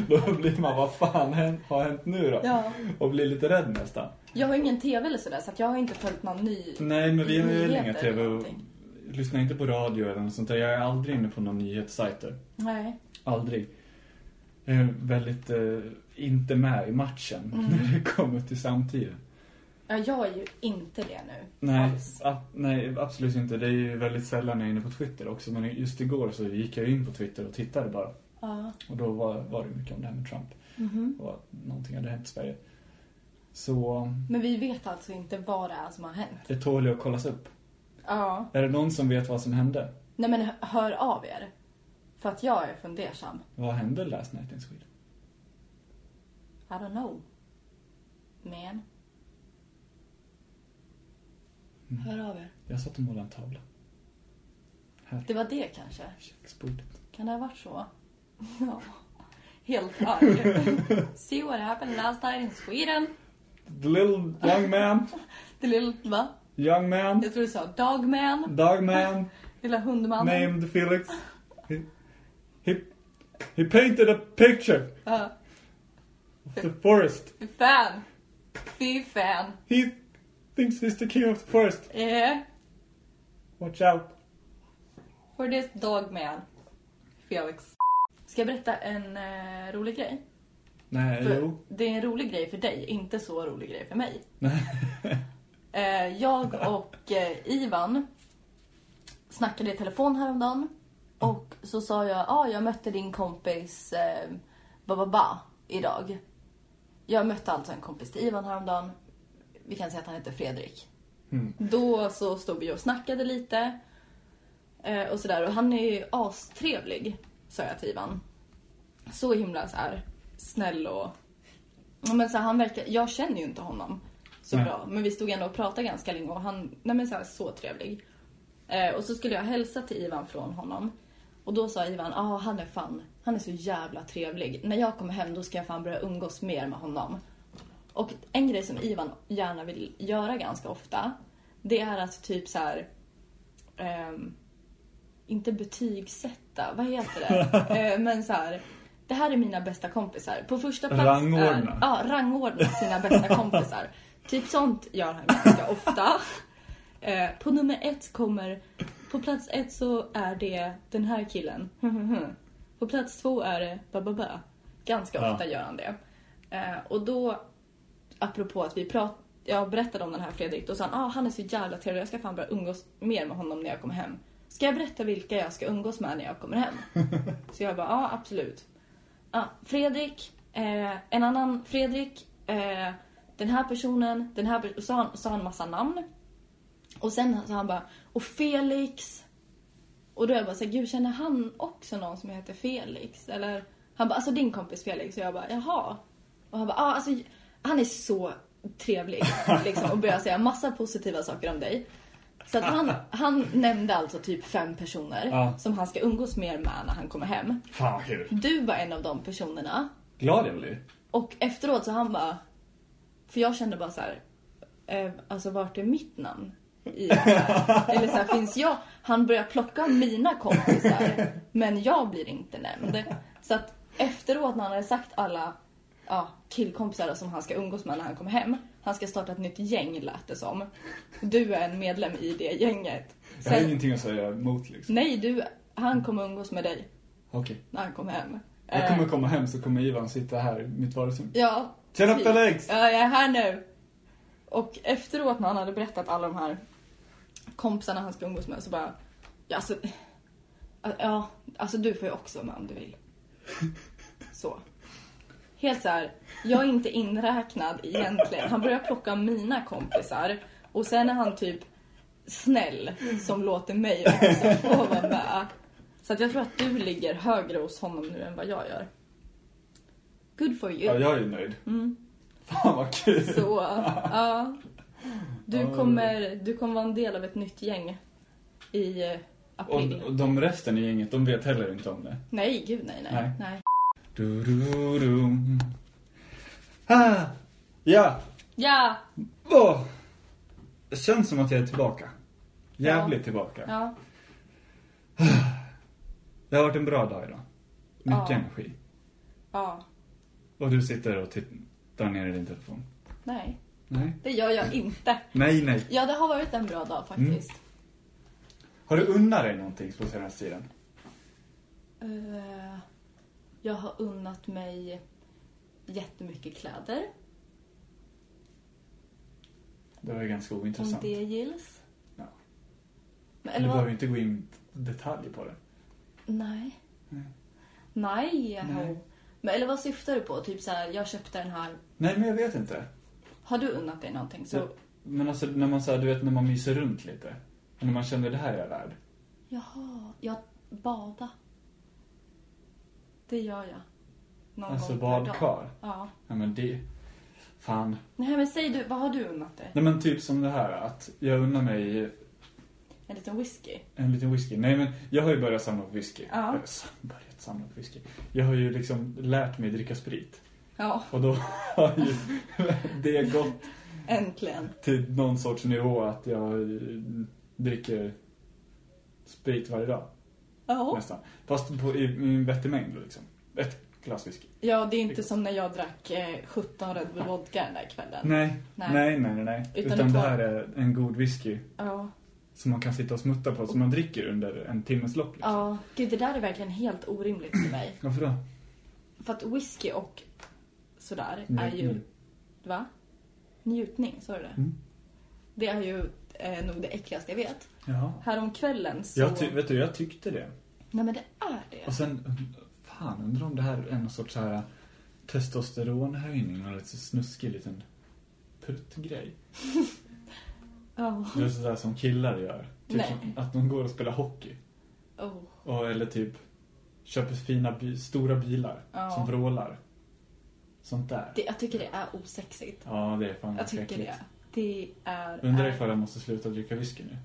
då blir man, vad fan har hänt nu då? ja. Och blir lite rädd nästan. Jag har ingen tv eller sådär så att jag har inte följt någon ny Nej, men vi har ju inga tv. Lyssnar inte på radio eller något sånt där. Jag är aldrig inne på någon nyhetssajter. Nej. Aldrig. Jag är väldigt eh, inte med i matchen Mm. när det kommer till samtiden. Ja, jag är ju inte det nu. Nej, nej, absolut inte. Det är ju väldigt sällan jag är inne på Twitter också. Men just igår så gick jag in på Twitter och tittade bara. Ja. Och då var, var det mycket om det här med Trump. Mhm. Och att någonting hade hänt i Sverige. Så Men vi vet alltså inte vad det är som har hänt. det tål ju att kollas upp. Ja. Är det någon som vet vad som hände? Nej men hör av er. För att jag är fundersam. Vad hände last night in Sweden? I don't know. Man. Mm. Hör av er. Jag satt och målade en tavla. Här, Det var det kanske. köksbordet. Kan det ha varit så? Ja. Helt arg. See what happened last night in Sweden. The little young man, The little, va? Young man, Jag tror du sa dogman. dog man, Lilla hundmannen. named Felix. He, he, he painted a picture Ja. of the forest. Fan. Fy fan. He thinks he's the king of the forest. Yeah. Watch out. For this dogman. Felix. Ska jag berätta en eh, rolig grej? Nej, För jo. det är en rolig grej för dig, inte så rolig grej för mig. Eh, jag och eh, Ivan snackade i telefon häromdagen. Och så sa jag, ja ah, jag mötte din kompis eh, Bababa idag. Jag mötte alltså en kompis till Ivan häromdagen. Vi kan säga att han heter Fredrik. Mm. Då så stod vi och snackade lite. Eh, och sådär. Och han är ju astrevlig, sa jag till Ivan. Så himla så här snäll och... Men så här, han verkar... Jag känner ju inte honom så Nej. bra. Men vi stod ändå och pratade ganska länge och han... Nej men så här, så trevlig. Eh, och så skulle jag hälsa till Ivan från honom. Och då sa Ivan, ja ah, han är fan, han är så jävla trevlig. När jag kommer hem då ska jag fan börja umgås mer med honom. Och en grej som Ivan gärna vill göra ganska ofta, det är att typ så här. ehm, inte betygsätta, vad heter det? Eh, men så här. Det här är mina bästa kompisar. På första plats Rangordna. är... Ja, rangordna sina bästa kompisar. Typ sånt gör han ganska ofta. Eh, på nummer ett kommer... På plats ett så är det den här killen. På plats två är det bababa. Ganska Ja. ofta gör han det. Eh, och då, apropå att vi prat, jag berättade om den här Fredrik, då sa han ah, han är så jävla trevlig, jag ska fan börja umgås mer med honom när jag kommer hem. Ska jag berätta vilka jag ska umgås med när jag kommer hem? så jag bara, ja ah, absolut. Ah, Fredrik, eh, en annan Fredrik, eh, den här personen, den här och så sa han, sa han massa namn. Och sen sa han bara, och Felix. Och då jag bara så här, gud känner han också någon som heter Felix? Eller, han bara, alltså din kompis Felix. Och jag bara, jaha. Och han bara, ah, alltså han är så trevlig. Liksom, och börjar säga massa positiva saker om dig. Så att han, han nämnde alltså typ fem personer Ja. som han ska umgås mer med när han kommer hem. Fan vad kul. Du var en av de personerna. Glad jag blir. Och efteråt så han bara... För jag kände bara så här... Eh, alltså vart är mitt namn? I det här? Eller så här, finns jag... Han börjar plocka mina kompisar. Men jag blir inte nämnd. Så att efteråt när han hade sagt alla ja, killkompisar som han ska umgås med när han kommer hem. Han ska starta ett nytt gäng lät det som. Du är en medlem i det gänget. Jag har ingenting att säga emot liksom. nej, du, han kommer umgås med dig Okej. när han kommer hem. Jag Eh, kommer komma hem så kommer Ivan sitta här i mitt vardagsrum. Ja. Tjena. Felix! Ja, jag är här nu. Och efteråt när han hade berättat alla de här kompisarna han ska umgås med så bara, ja alltså, ja, alltså du får ju också vara med om du vill. Så. Helt så här, jag är inte inräknad egentligen. Han börjar plocka mina kompisar och sen är han typ snäll som låter mig också få vara med. Så att jag tror att du ligger högre hos honom nu än vad jag gör. Good for you. Ja, jag är nöjd. Mm. Fan vad kul! Så, ja. Du Ja. kommer, du kommer vara en del av ett nytt gäng i eh, april. Och, och de resten i gänget, de vet heller inte om det. Nej, gud nej, nej. Nej. nej. Du, du, du. Ah, ja! Ja, Åh! Det känns som att jag är tillbaka. Jävligt tillbaka. ja, Det har varit en bra dag idag. Mycket Ja. energi. ja. Och du sitter och tittar ner i din telefon. Nej, Nej. det gör jag inte. Nej, nej. Ja, det har varit en bra dag faktiskt. Har du unnat dig någonting på senaste tiden? Eh, jag har unnat mig jättemycket kläder. Det var ju ganska Om ointressant. det gills. Ja. Men, Du eller behöver vad? ju inte gå in i detalj på det. Nej. Nej. Nej. Nej. Men, eller vad syftar du på? Typ så här, jag köpte den här. Nej, men jag vet inte. Har du unnat dig någonting? Så. Men alltså när man så här, du vet när man myser runt lite. Och när man känner det här är jag värd. Jaha, jag bada. Det gör jag. Någon Alltså gång badkar. Ja. Ja men det... Fan. Nej men säg du, vad har du unnat dig? Nej men typ som det här att jag unnar mig En liten whisky? en liten whisky. Nej men jag har ju börjat samla på whisky. Ja. Börjat samla på whisky. Jag har ju liksom lärt mig dricka sprit. Ja, Och då har ju det gått äntligen. till någon sorts nivå att jag dricker sprit varje dag. Ja. Nästan. Fast på, i, i en vettig mängd liksom. Ett glas whisky. Ja, det är inte som när jag drack eh, 17 Red Bull vodka den där kvällen. Nej, Nej. nej, nej, nej. Utan Utan, det här är en god whisky Ja. Som man kan sitta och smutta på, som man dricker under en timmes lopp. Liksom. Ja, gud det där är verkligen helt orimligt för mig. Varför då? För att whisky och sådär är ju... Va? Njutning, sa du det? Mm. Det är ju eh, nog det äckligaste jag vet. Jaha. Häromkvällen så... Jag, ty- vet du, jag tyckte det. Nej men det är det. Och sen, fan, undrar om det här är någon sorts så här testosteronhöjning och lite snuskig liten puttgrej. Ja. Det är sådär som killar gör. Typ som att de går och spelar hockey. Oh. Och, eller typ köper fina, bi- stora bilar Ja. som vrålar. Sånt där. Det, jag tycker det är osexigt. Ja, det är fan Jag tycker äckligt. det. Det är... Undrar är... ifall jag måste sluta dricka whisky nu.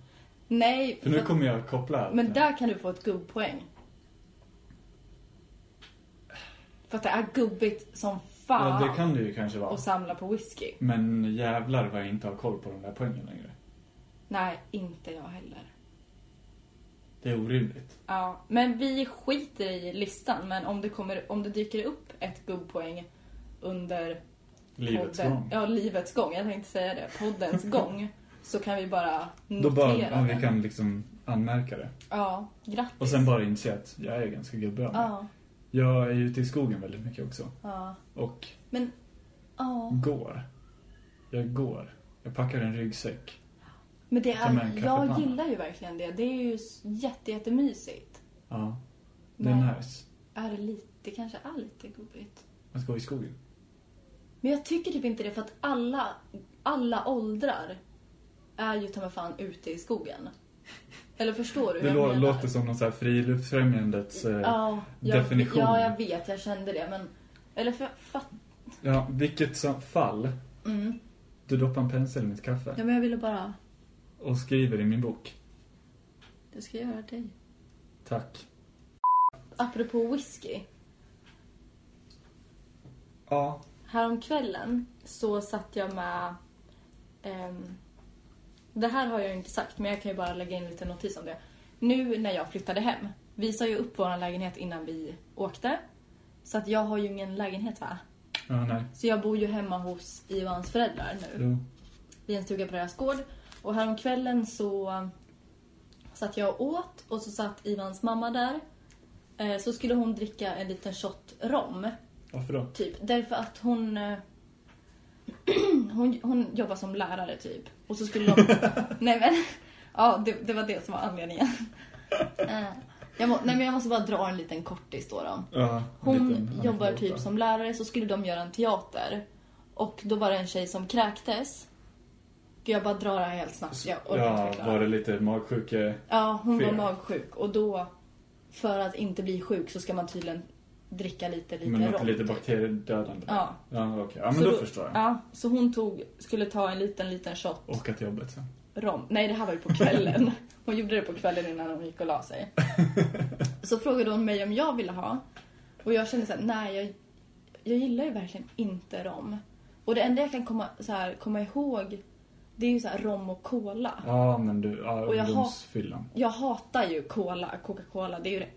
Nej, För nu för- kommer jag koppla allt men det där kan du få ett gubbpoäng. För att det är gubbigt som fan Ja, det kan det ju kanske vara. att samla på whisky. Men jävlar vad jag inte har koll på de där poängen längre. Nej, inte jag heller. Det är orimligt. Ja, men vi skiter i listan. Men om det, kommer, om det dyker upp ett gubbpoäng under Livets podden, gång. Ja, livets gång. Jag tänkte säga det. Poddens gång. Så kan vi bara Då notera bara, ja, vi kan liksom anmärka det. Ja, grattis. Och sen bara inse att jag är ganska gubbig. Ja, Jag är ute i skogen väldigt mycket också. ja. Och Men, ja. går. Jag går. Jag packar en ryggsäck. Men det är, jag gillar ju verkligen det. Det är ju jätte, jättemysigt. Ja. Det är Men- nice. Är det lite, det kanske är lite gubbigt. Att gå i skogen. Men jag tycker typ inte det för att alla, alla åldrar är ju ta mig fan ute i skogen. Eller förstår du Det lå- jag menar? låter som någon så här friluftsfrämjandets... Eh, ja, jag, definition. Ja, jag vet. Jag kände det. Men, eller för, fatt, ja, vilket som fall. mm. Du doppar en pensel i mitt kaffe. Ja, men jag ville bara... och skriver i min bok. Det ska jag göra dig. Tack. Apropå whisky. Ja. Häromkvällen så satt jag med... ehm, det här har jag inte sagt, men jag kan ju bara lägga in en liten notis om det. Nu när jag flyttade hem. Vi sa ju upp vår lägenhet innan vi åkte. Så att jag har ju ingen lägenhet va? Ja, nej. Så jag bor ju hemma hos Ivans föräldrar nu. Jo. i en stuga på deras gård. Och häromkvällen så satt jag och åt och så satt Ivans mamma där. Eh, Så skulle hon dricka en liten shot rom. Varför då? Typ. Därför att hon, eh, hon, hon jobbar som lärare typ. Och så skulle de... nej men, ja det, det var det som var anledningen. Eh, Jag, må, nej men jag måste bara dra en liten kortis då. då. Ja, Hon liten jobbar typ som lärare så skulle de göra en teater. Och då var det en tjej som kräktes. Gud, jag bara drar det här helt snabbt. Jag Ja, var det lite magsjuke... Ja, hon fel? var magsjuk. Och då, för att inte bli sjuk så ska man tydligen dricka lite, lite Men något lite typ. bakteriedödande? Ja. Ja, okej. Ja, men Så då, då- förstår jag. Ja, så hon tog, skulle ta en liten, liten shot Åka till jobbet sen. rom. Nej, det här var ju på kvällen. Hon gjorde det på kvällen innan hon gick och la sig. Så frågade hon mig om jag ville ha. Och jag kände såhär, nej jag, jag gillar ju verkligen inte rom. Och det enda jag kan komma, så här, komma ihåg, det är ju så här rom och cola. Ja, men du, ja, Och jag ungdomsfyllan. Jag hatar ju cola, Coca-Cola. Det är ju det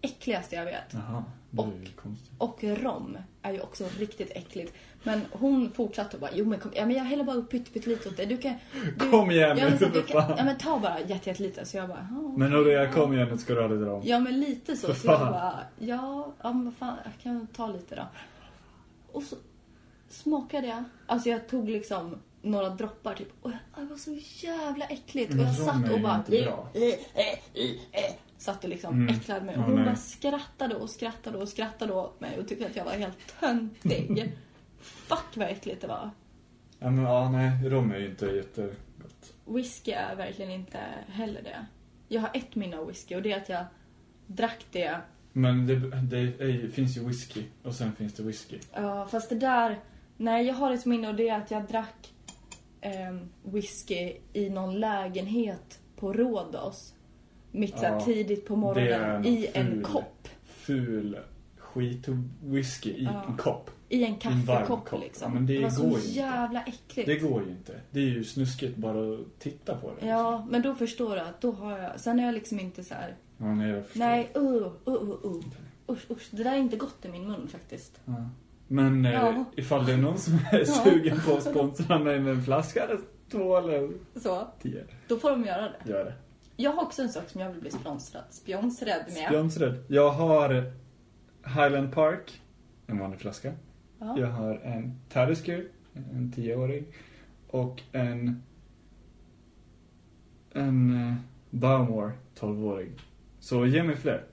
äckligaste jag vet. Jaha, det är Och- ju konstigt. Och rom är ju också riktigt äckligt. Men hon fortsatte och bara, jo men, kom, ja, men jag häller bara upp pytt, pytt lite åt dig. Du kan... Du, Kom igen ja, men, så du kan, ja men ta bara jätte, jätte lite. Så jag bara, Men okej, hörru, ja. jag kom igen, nu ska du ha lite rom. Ja men lite så. För Så jag fan. bara, ja, ja men vad fan, jag kan ta lite då. Och så smakade jag. Alltså jag tog liksom några droppar typ. Och det var så jävla äckligt. Och Men jag rom satt och bara... inte bra. Satt och liksom Mm. äcklade mig. Och hon nej. bara skrattade och skrattade och skrattade åt mig och tyckte att jag var helt töntig. Fuck vad äckligt det var. Ja, men ja, nej, rom är ju inte jättegott. Whisky är verkligen inte heller det. Jag har ett minne av whisky och det är att jag drack det Men det, det är, finns ju whisky och sen finns det whisky. Ja, fast det där... Nej, jag har ett minne och det är att jag drack ehm, whisky i någon lägenhet på Rhodos. Mitt så Ja, tidigt på det morgonen i en ful- kopp. Ful skit-whisky i Ja. en kopp. I en en kaffekopp kopp. liksom. Ja, men det var så går ju inte. jävla äckligt. Det går ju inte. Det är ju snuskigt bara att titta på det. Ja, men då förstår du att då har jag... Sen är jag liksom inte så här. Ja, nej, jag förstår. Nej, uh, uh, uh, uh. Usch, usch. Det där är inte gott i min mun faktiskt. Ja. Men eh, Ja. ifall det är någon som är sugen på att sponsra mig med en flaska eller två eller Så, tio, då får de göra det. gör det. Jag har också en sak som jag vill bli sponsrad, sponsrad med. Sponsrad. Jag har Highland Park, en vanlig flaska. Ja. Jag har en Talisker, en tioåring. Och en... En eh, Baumor, tolvåring. Så ge mig fler.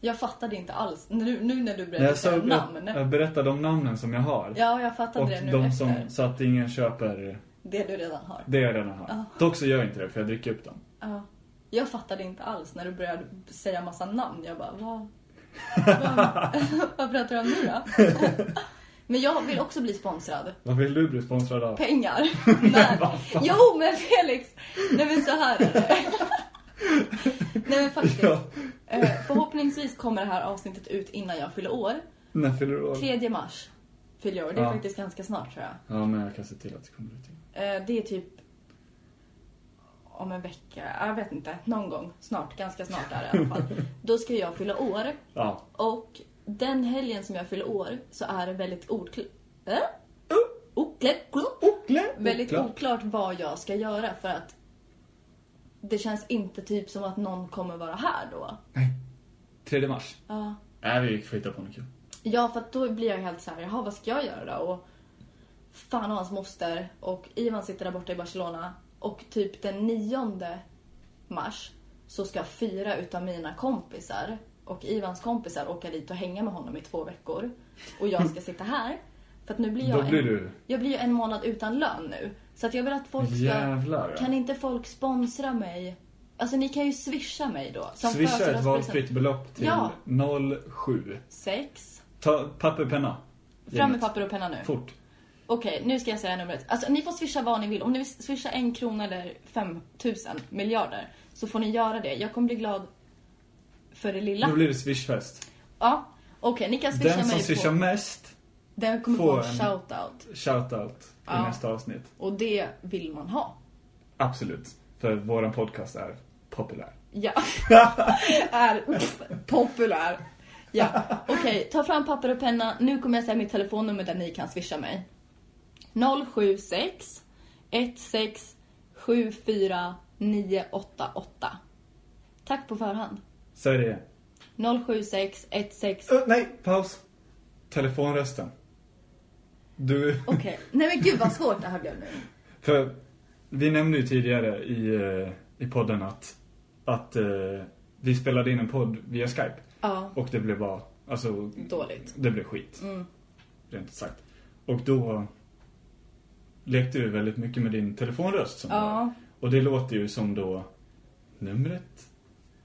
Jag fattade inte alls. Nu, nu när du Jag, berättade sa, namn. jag, jag berättade om namnen som jag har. Ja, jag fattade och det nu de efter. som, så att ingen köper Det du redan har. det jag redan har. Ja. Dock så gör jag inte det för jag dricker upp dem. Ja. Jag fattade inte alls när du började säga massa namn. Jag bara, vad? vad, vad pratar du om nu då? Men jag vill också bli sponsrad. Vad vill du bli sponsrad av? Pengar. Nej. Jo, men Felix. Nej, men så här är det. Nej, men faktiskt. Ja. Eh, Förhoppningsvis kommer det här avsnittet ut innan jag fyller år. När fyller du år? 3 mars fyller jag år. Det är Ja. faktiskt ganska snart tror jag. Ja, men jag kan se till att det kommer ut. Eh, Det är typ om en vecka, jag vet inte, någon gång snart, ganska snart är det i alla fall. Då ska jag fylla år Ja. och den helgen som jag fyller år så är det väldigt oklart, äh? oklart, väldigt Oklart. oklart vad jag ska göra för att det känns inte typ som att någon kommer vara här då. Nej. 3 mars. Ja. Nej, vi får hitta på något kul. Ja, för att då blir jag helt så här, jaha vad ska jag göra då? Och fan och hans moster och Ivan sitter där borta i Barcelona och typ den 9 mars så ska fyra utav mina kompisar och Ivans kompisar åka dit och hänga med honom i två veckor. Och jag ska sitta här. För att nu blir jag, Då blir en, du... jag blir ju en månad utan lön nu. Så att jag vill att folk ska... Jävlar. Kan inte folk sponsra mig? Alltså ni kan ju swisha mig då. Som Swisha ett valfritt belopp till Ja. 07. Sex. Ta papper och penna. Fram med papper och penna nu. Fort. Okej, nu ska jag säga numret. Alltså ni får swisha vad ni vill. Om ni vill swisha en krona eller 5000 miljarder så får ni göra det. Jag kommer bli glad för det lilla. Då blir det swishfest. Ja, okej, ni kan swisha Den som mig swishar på... mest, Den kommer få en shoutout. shoutout i Ja. nästa avsnitt. Och det vill man ha. Absolut. För våran podcast är populär. Ja. är populär. Ja, okej. Ta fram papper och penna. Nu kommer jag säga mitt telefonnummer där ni kan swisha mig. 076 16 74 988. Tack på förhand. Säg det igen. 076 16... Uh, nej, paus. Telefonrösten. Du... Okej. Nej men gud vad svårt det här blev nu. För vi nämnde ju tidigare i, eh, i podden att, att eh, vi spelade in en podd via Skype. Ja, Och det blev bara, alltså, dåligt. det blev skit. Mm. Rent sagt. Och då lekte du väldigt mycket med din telefonröst som. Ja. Och det låter ju som då numret.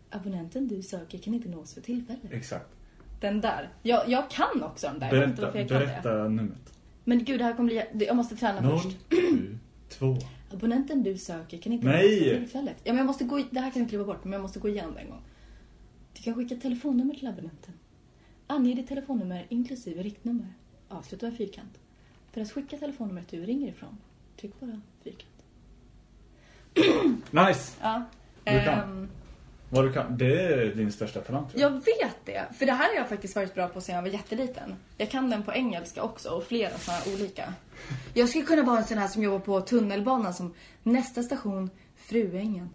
Abonnenten du söker kan inte nås för tillfället. Exakt. Den där. Jag, jag kan också den där. Jag vet inte Berätta, varför jag kan det. berätta numret. Men gud, det här kommer bli... Jag måste träna 0, först. 7, 2. Abonnenten du söker kan inte Nej! tillfället. Ja, men jag måste gå... i- Det här kan vi klippa bort, men jag måste gå igenom det en gång. Du kan skicka telefonnummer till abonnenten. Ange ditt telefonnummer inklusive riktnummer. Avsluta med fyrkant. För att skicka telefonnumret du ringer ifrån, tryck bara fyrkant. Nice! Ja. Du kan. Ehm, Vad du kan. Det är din största talang tror jag. jag vet det, för det här har jag faktiskt varit bra på sedan jag var jätteliten. Jag kan den på engelska också och flera sådana olika. Jag skulle kunna vara en sån här som jobbar på tunnelbanan som nästa station Fruängen.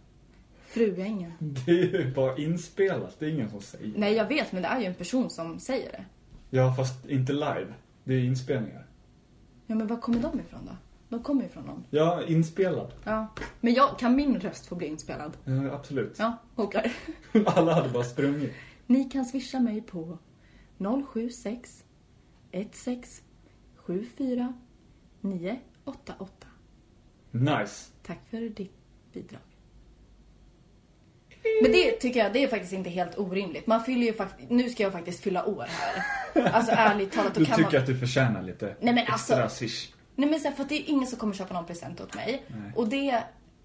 Fruängen. Det är ju bara inspelat. Det är ingen som säger. Nej, jag vet, men det är ju en person som säger det. Ja, fast inte live. Det är inspelningar. Ja, men var kommer de ifrån då? De kommer ifrån någon. Ja, inspelad. Ja. Men jag, kan min röst få bli inspelad? Ja, absolut. Ja, okej. Alla hade bara sprungit. Ni kan swisha mig på 076 16 74 988. Nice. Tack för ditt bidrag. Men det tycker jag, det är faktiskt inte helt orimligt. Man fyller ju faktiskt, nu ska jag faktiskt fylla år här. Alltså ärligt talat, då Du kan tycker man... att du förtjänar lite Nej, men extra alltså- swish. Nej men så här, för att det är ingen som kommer köpa någon present åt mig. Nej. Och det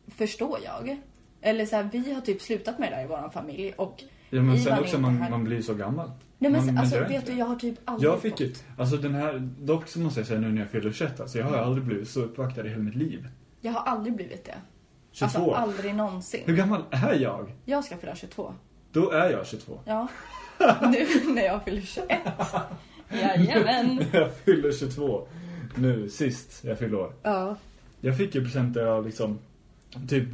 förstår jag. Eller så här, vi har typ slutat med det där i vår familj och Ja, men sen också man, här. man blir så gammal. Nej men man, så- man alltså vet du, jag har typ aldrig Jag fick ju, alltså den här, dock så måste jag säga nu när jag fyller 21, alltså jag har Mm. aldrig blivit så uppvaktad i hela mitt liv. Jag har aldrig blivit det. 22. Alltså aldrig någonsin. Hur gammal är jag? Jag ska fylla 22. Då är jag 22. Ja. nu när jag fyller 21. Jajamän. jag fyller 22. Nu, sist jag fyllde år. Ja. Jag fick ju presenter av liksom, typ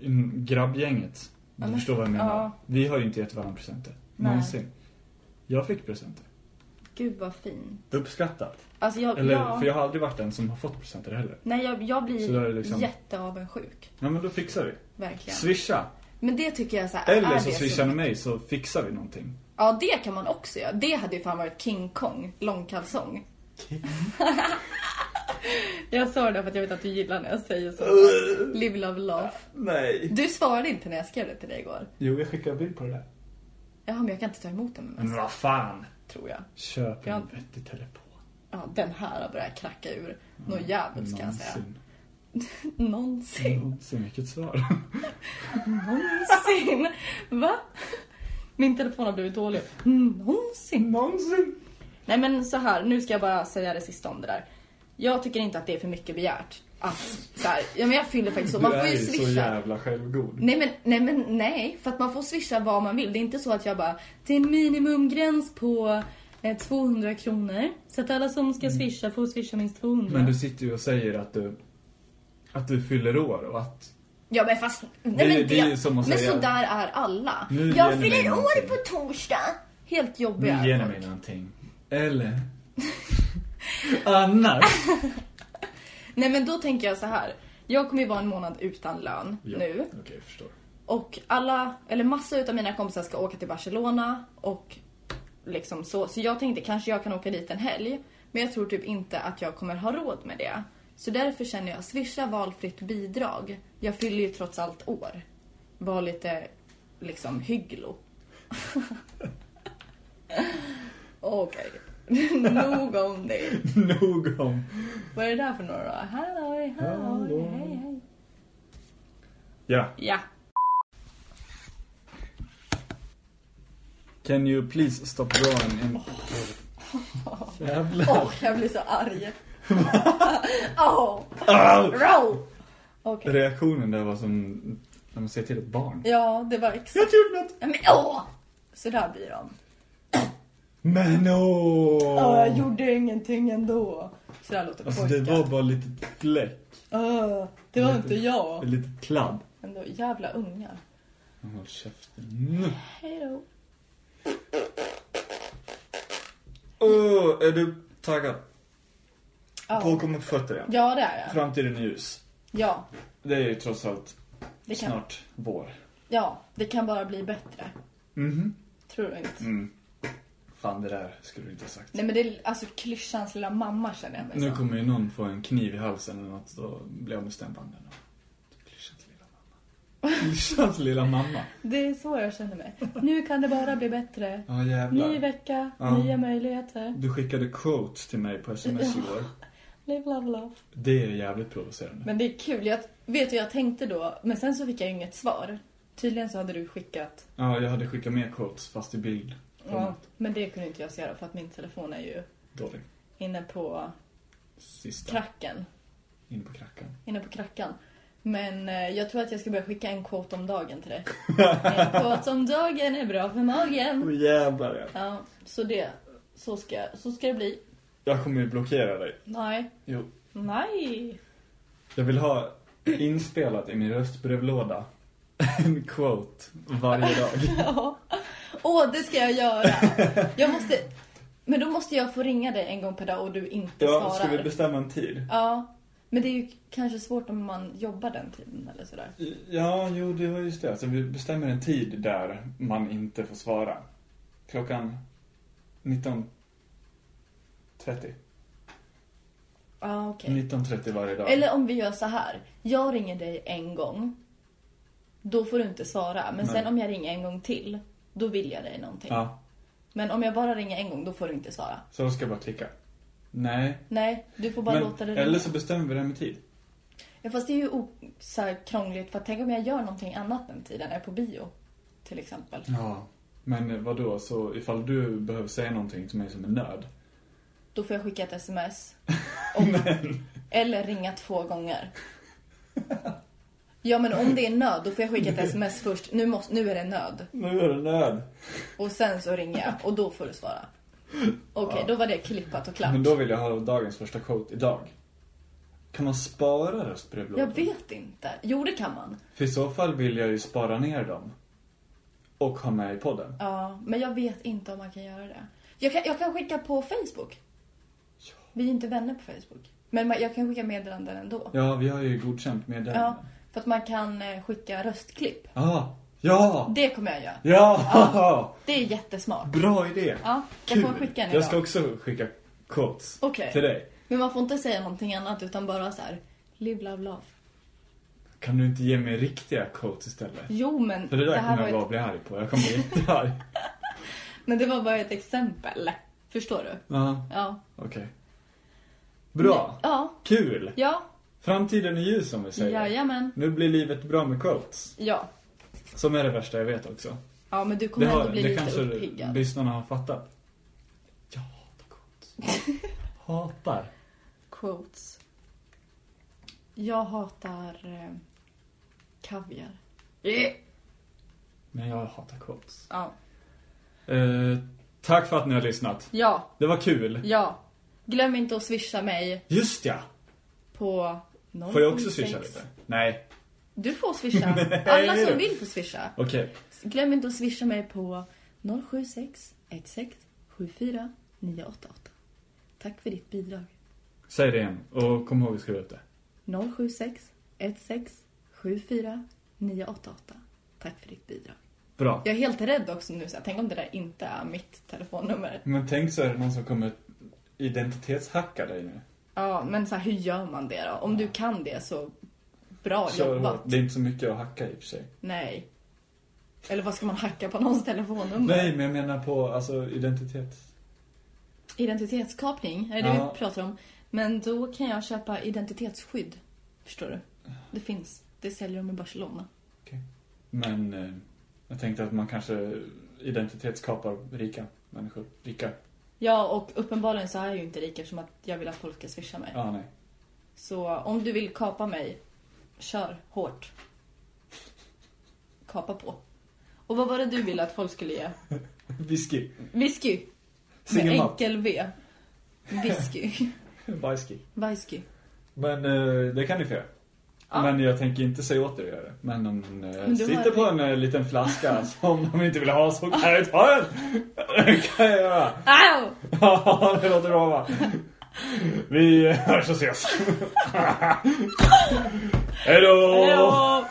in- grabbgänget. Du Ja, förstår vad jag menar. ja. Vi har ju inte gett varandra presenter. Nej. Någonsin. Jag fick presenter. Gud vad fint. Uppskattat. Alltså jag, Eller, ja. för jag har aldrig varit den som har fått presenter heller. Nej jag, jag blir liksom- jätteavundsjuk. Ja men då fixar vi. Verkligen. Swisha. Men det tycker jag så här, Eller så swishar ni mig så fixar vi någonting. Ja, det kan man också göra. Det hade ju fan varit King Kong, långkalsong. jag sa det för att jag vet att du gillar när jag säger så. Live, love, laugh. Nej. Du svarade inte när jag skrev det till dig igår. Jo, jag skickar bild på det där. Jaha, men jag kan inte ta emot den Men massa, vad fan. tror jag. Köp en Ja. vettig telefon. Ja, den här har börjat kracka ur. Något jävligt ska jag säga. Någonsin. Någonsin, vilket svar. Någonsin. Va? Min telefon har blivit dålig. Någonsin. Någonsin. Nej men så här, nu ska jag bara säga det sista om det där. Jag tycker inte att det är för mycket begärt. Att så här, ja men jag fyller faktiskt så. Man du får är ju ju så swisha. jävla självgod. Nej men, nej men nej, för att man får swisha vad man vill. Det är inte så att jag bara, det är en minimumgräns på eh, 200 kronor. Så att alla som ska swisha får swisha minst 200. Men du sitter ju och säger att du, att du fyller år och att... Ja men fast, nej Det- men, det är ju som att men säga- så där är alla. Nu jag fyller år på torsdag. Helt Nu jobbiga ger ni mig någonting. Eller? Annars? Nej men då tänker jag så här. Jag kommer ju vara en månad utan lön Ja, nu. Okej, jag förstår. Och alla, eller massa utav mina kompisar ska åka till Barcelona och liksom så. Så jag tänkte kanske jag kan åka dit en helg. Men jag tror typ inte att jag kommer ha råd med det. Så därför känner jag, swisha valfritt bidrag. Jag fyller ju trots allt år. Var lite liksom hygglo. Okej. Nog om det. Nog om. Vad är det där för några då? Halloj, halloj, Hallå. hej, hej. Ja. Ja. Can you please stop drawing in... Jävlar. Åh, jag blir så arg. Åh, Au! roll! Okej. Reaktionen där var som när man ser till ett barn. Ja, det var Jag exakt. har inte gjort något. Men åh! Så där blir de. Men åh! Åh, jag gjorde ingenting ändå. Så där låter Alltså pojkar. det var bara lite fläck. Åh, det var inte jag. Lite kladd. Ändå jävla ungar. Håll käften. Hej då. Åh, är du taggad? Ja. På att komma på fötter igen. Ja, det är jag. Framtiden är ljus. Ja, Det är ju trots allt det kan, snart vår. ja, det kan bara bli bättre. Mhm. Tror du inte? Mm. Fan, det där skulle du inte ha sagt. Nej men det är alltså klyschans lilla mamma känner jag mig Nu kommer ju någon få en kniv i halsen eller något och bli av med stämbanden. Klyschans lilla mamma. Klyschans lilla mamma. Det är så jag känner mig. Nu kan det bara bli bättre. Ja, jävlar. Ny vecka, Ja. nya möjligheter. Du skickade quotes till mig på sms igår. Live, love, love. Det är jävligt provocerande. Men det är kul. Jag vet hur jag tänkte då, men sen så fick jag inget svar. Tydligen så hade du skickat. Ja, jag hade skickat med quotes fast i bild. Ja, men det kunde inte jag se då, för att min telefon är ju Dålig. inne på Sista. kracken. In på krackan. Inne på krackan. Men eh, jag tror att jag ska börja skicka en quote om dagen till dig. En quote om dagen är bra för magen. Åh jävlar ja. Ja, så det. Så ska, så ska det bli. Jag kommer ju blockera dig. Nej. Jo. Nej. Jag vill ha inspelat i min röstbrevlåda en quote varje dag. Ja. Åh, det ska jag göra. Jag måste... Men då måste jag få ringa dig en gång per dag och du inte Ja, svarar. ska vi bestämma en tid? Ja. Men det är ju kanske svårt om man jobbar den tiden eller sådär. Ja, jo, det var just det. Alltså, vi bestämmer en tid där man inte får svara. Klockan 19.30. Ja, okej. 19.30 varje dag. Eller om vi gör så här. Jag ringer dig en gång. Då får du inte svara. Men Nej. sen om jag ringer en gång till, då vill jag dig någonting. Ja, Men om jag bara ringer en gång, då får du inte svara. så då ska jag bara klicka. Nej. Nej, du får bara Men, låta det ringa. eller så bestämmer vi det med tid. Ja, fast det är ju så här krångligt. För att tänk om jag gör någonting annat den tiden. Är på bio, till exempel. Ja. Men vad då? så ifall du behöver säga någonting till mig som är nöd. Då får jag skicka ett sms. Om, eller ringa två gånger. Ja, men om det är nöd, då får jag skicka ett sms först. Nu, måste, nu är det nöd. Nu är det nöd. Och sen så ringer jag och då får du svara. Okej, då var det klippat och klart. Men då vill jag ha dagens första quote idag. Kan man spara röstbrevlådor? Jag vet inte. Jo, det kan man. För i så fall vill jag ju spara ner dem. Och ha med i podden. Ja, men jag vet inte om man kan göra det. Jag kan, jag kan skicka på Facebook. Vi är inte vänner på Facebook. Men jag kan skicka meddelanden ändå. Ja, vi har ju godkänt meddelanden. Ja, för att man kan eh, skicka röstklipp. Ah, ja! Det kommer jag göra. Ja! Det är jättesmart. Bra idé! Ja, jag får skicka en Jag ska idag. också skicka quotes Okej. till dig. Men man får inte säga någonting annat utan bara så här. Live, love, love. Kan du inte ge mig riktiga quotes istället? Jo, men För det där här kommer jag bara ett, bli arg på. Jag kommer bli jättearg. Men det var bara ett exempel. Förstår du? Ja, Ja. okej. Bra! Ja. Kul! Ja. Framtiden är ljus som vi säger. Jajamän. Nu blir livet bra med quotes. Ja. Som är det värsta jag vet också. Ja, men du kommer Det, ändå har, bli det lite kanske uppiggad. lyssnarna har fattat. Jag hatar quotes. hatar. Quotes. Jag hatar eh, kaviar. Men jag hatar quotes. Ja. Eh, tack för att ni har lyssnat. Ja. Det var kul. Ja. Glöm inte att swisha mig Just ja! på 076. Får jag också swisha lite? Nej. Du får swisha. Alla som vill får swisha. Okej. Glöm inte att swisha mig på 076 16 74 988. Tack för ditt bidrag. Säg det igen. Och kom ihåg att skriva ut det. 076 16 74 988. Tack för ditt bidrag. Bra. Jag är helt rädd också nu, så här, tänk om det där inte är mitt telefonnummer. Men tänk så är det någon som kommer identitetshacka dig nu. Ja, men så här, hur gör man det då? Om du kan det så bra Kör jobbat. hårt. Det är inte så mycket att hacka i och för sig. Nej. Eller vad ska man hacka på någons telefonnummer? Nej, men jag menar på alltså identitet. identitetskapning, är det Ja. vi pratar om. Men då kan jag köpa identitetsskydd. Förstår du? Det finns. Det säljer de i Barcelona. Men eh, jag tänkte att man kanske identitetskapar rika människor. Rika. Ja, och uppenbarligen så är jag ju inte rik eftersom att jag vill att folk ska swisha mig. Ja, nej. Så om du vill kapa mig, kör hårt. Kapa på. Och vad var det du ville att folk skulle ge? Whisky. Whisky. Med Singelmalt. enkel V. Whisky. Whisky. Whisky. Men eh, det kan ni få göra. Ja. Men jag tänker inte säga åt er att göra det. Men om ni eh, sitter på en eh, liten flaska som de inte vill ha så kan jag ta den. Kan jag göra. Au! Ja, det låter bra va? Vi hörs och ses. Hej då! Hej då!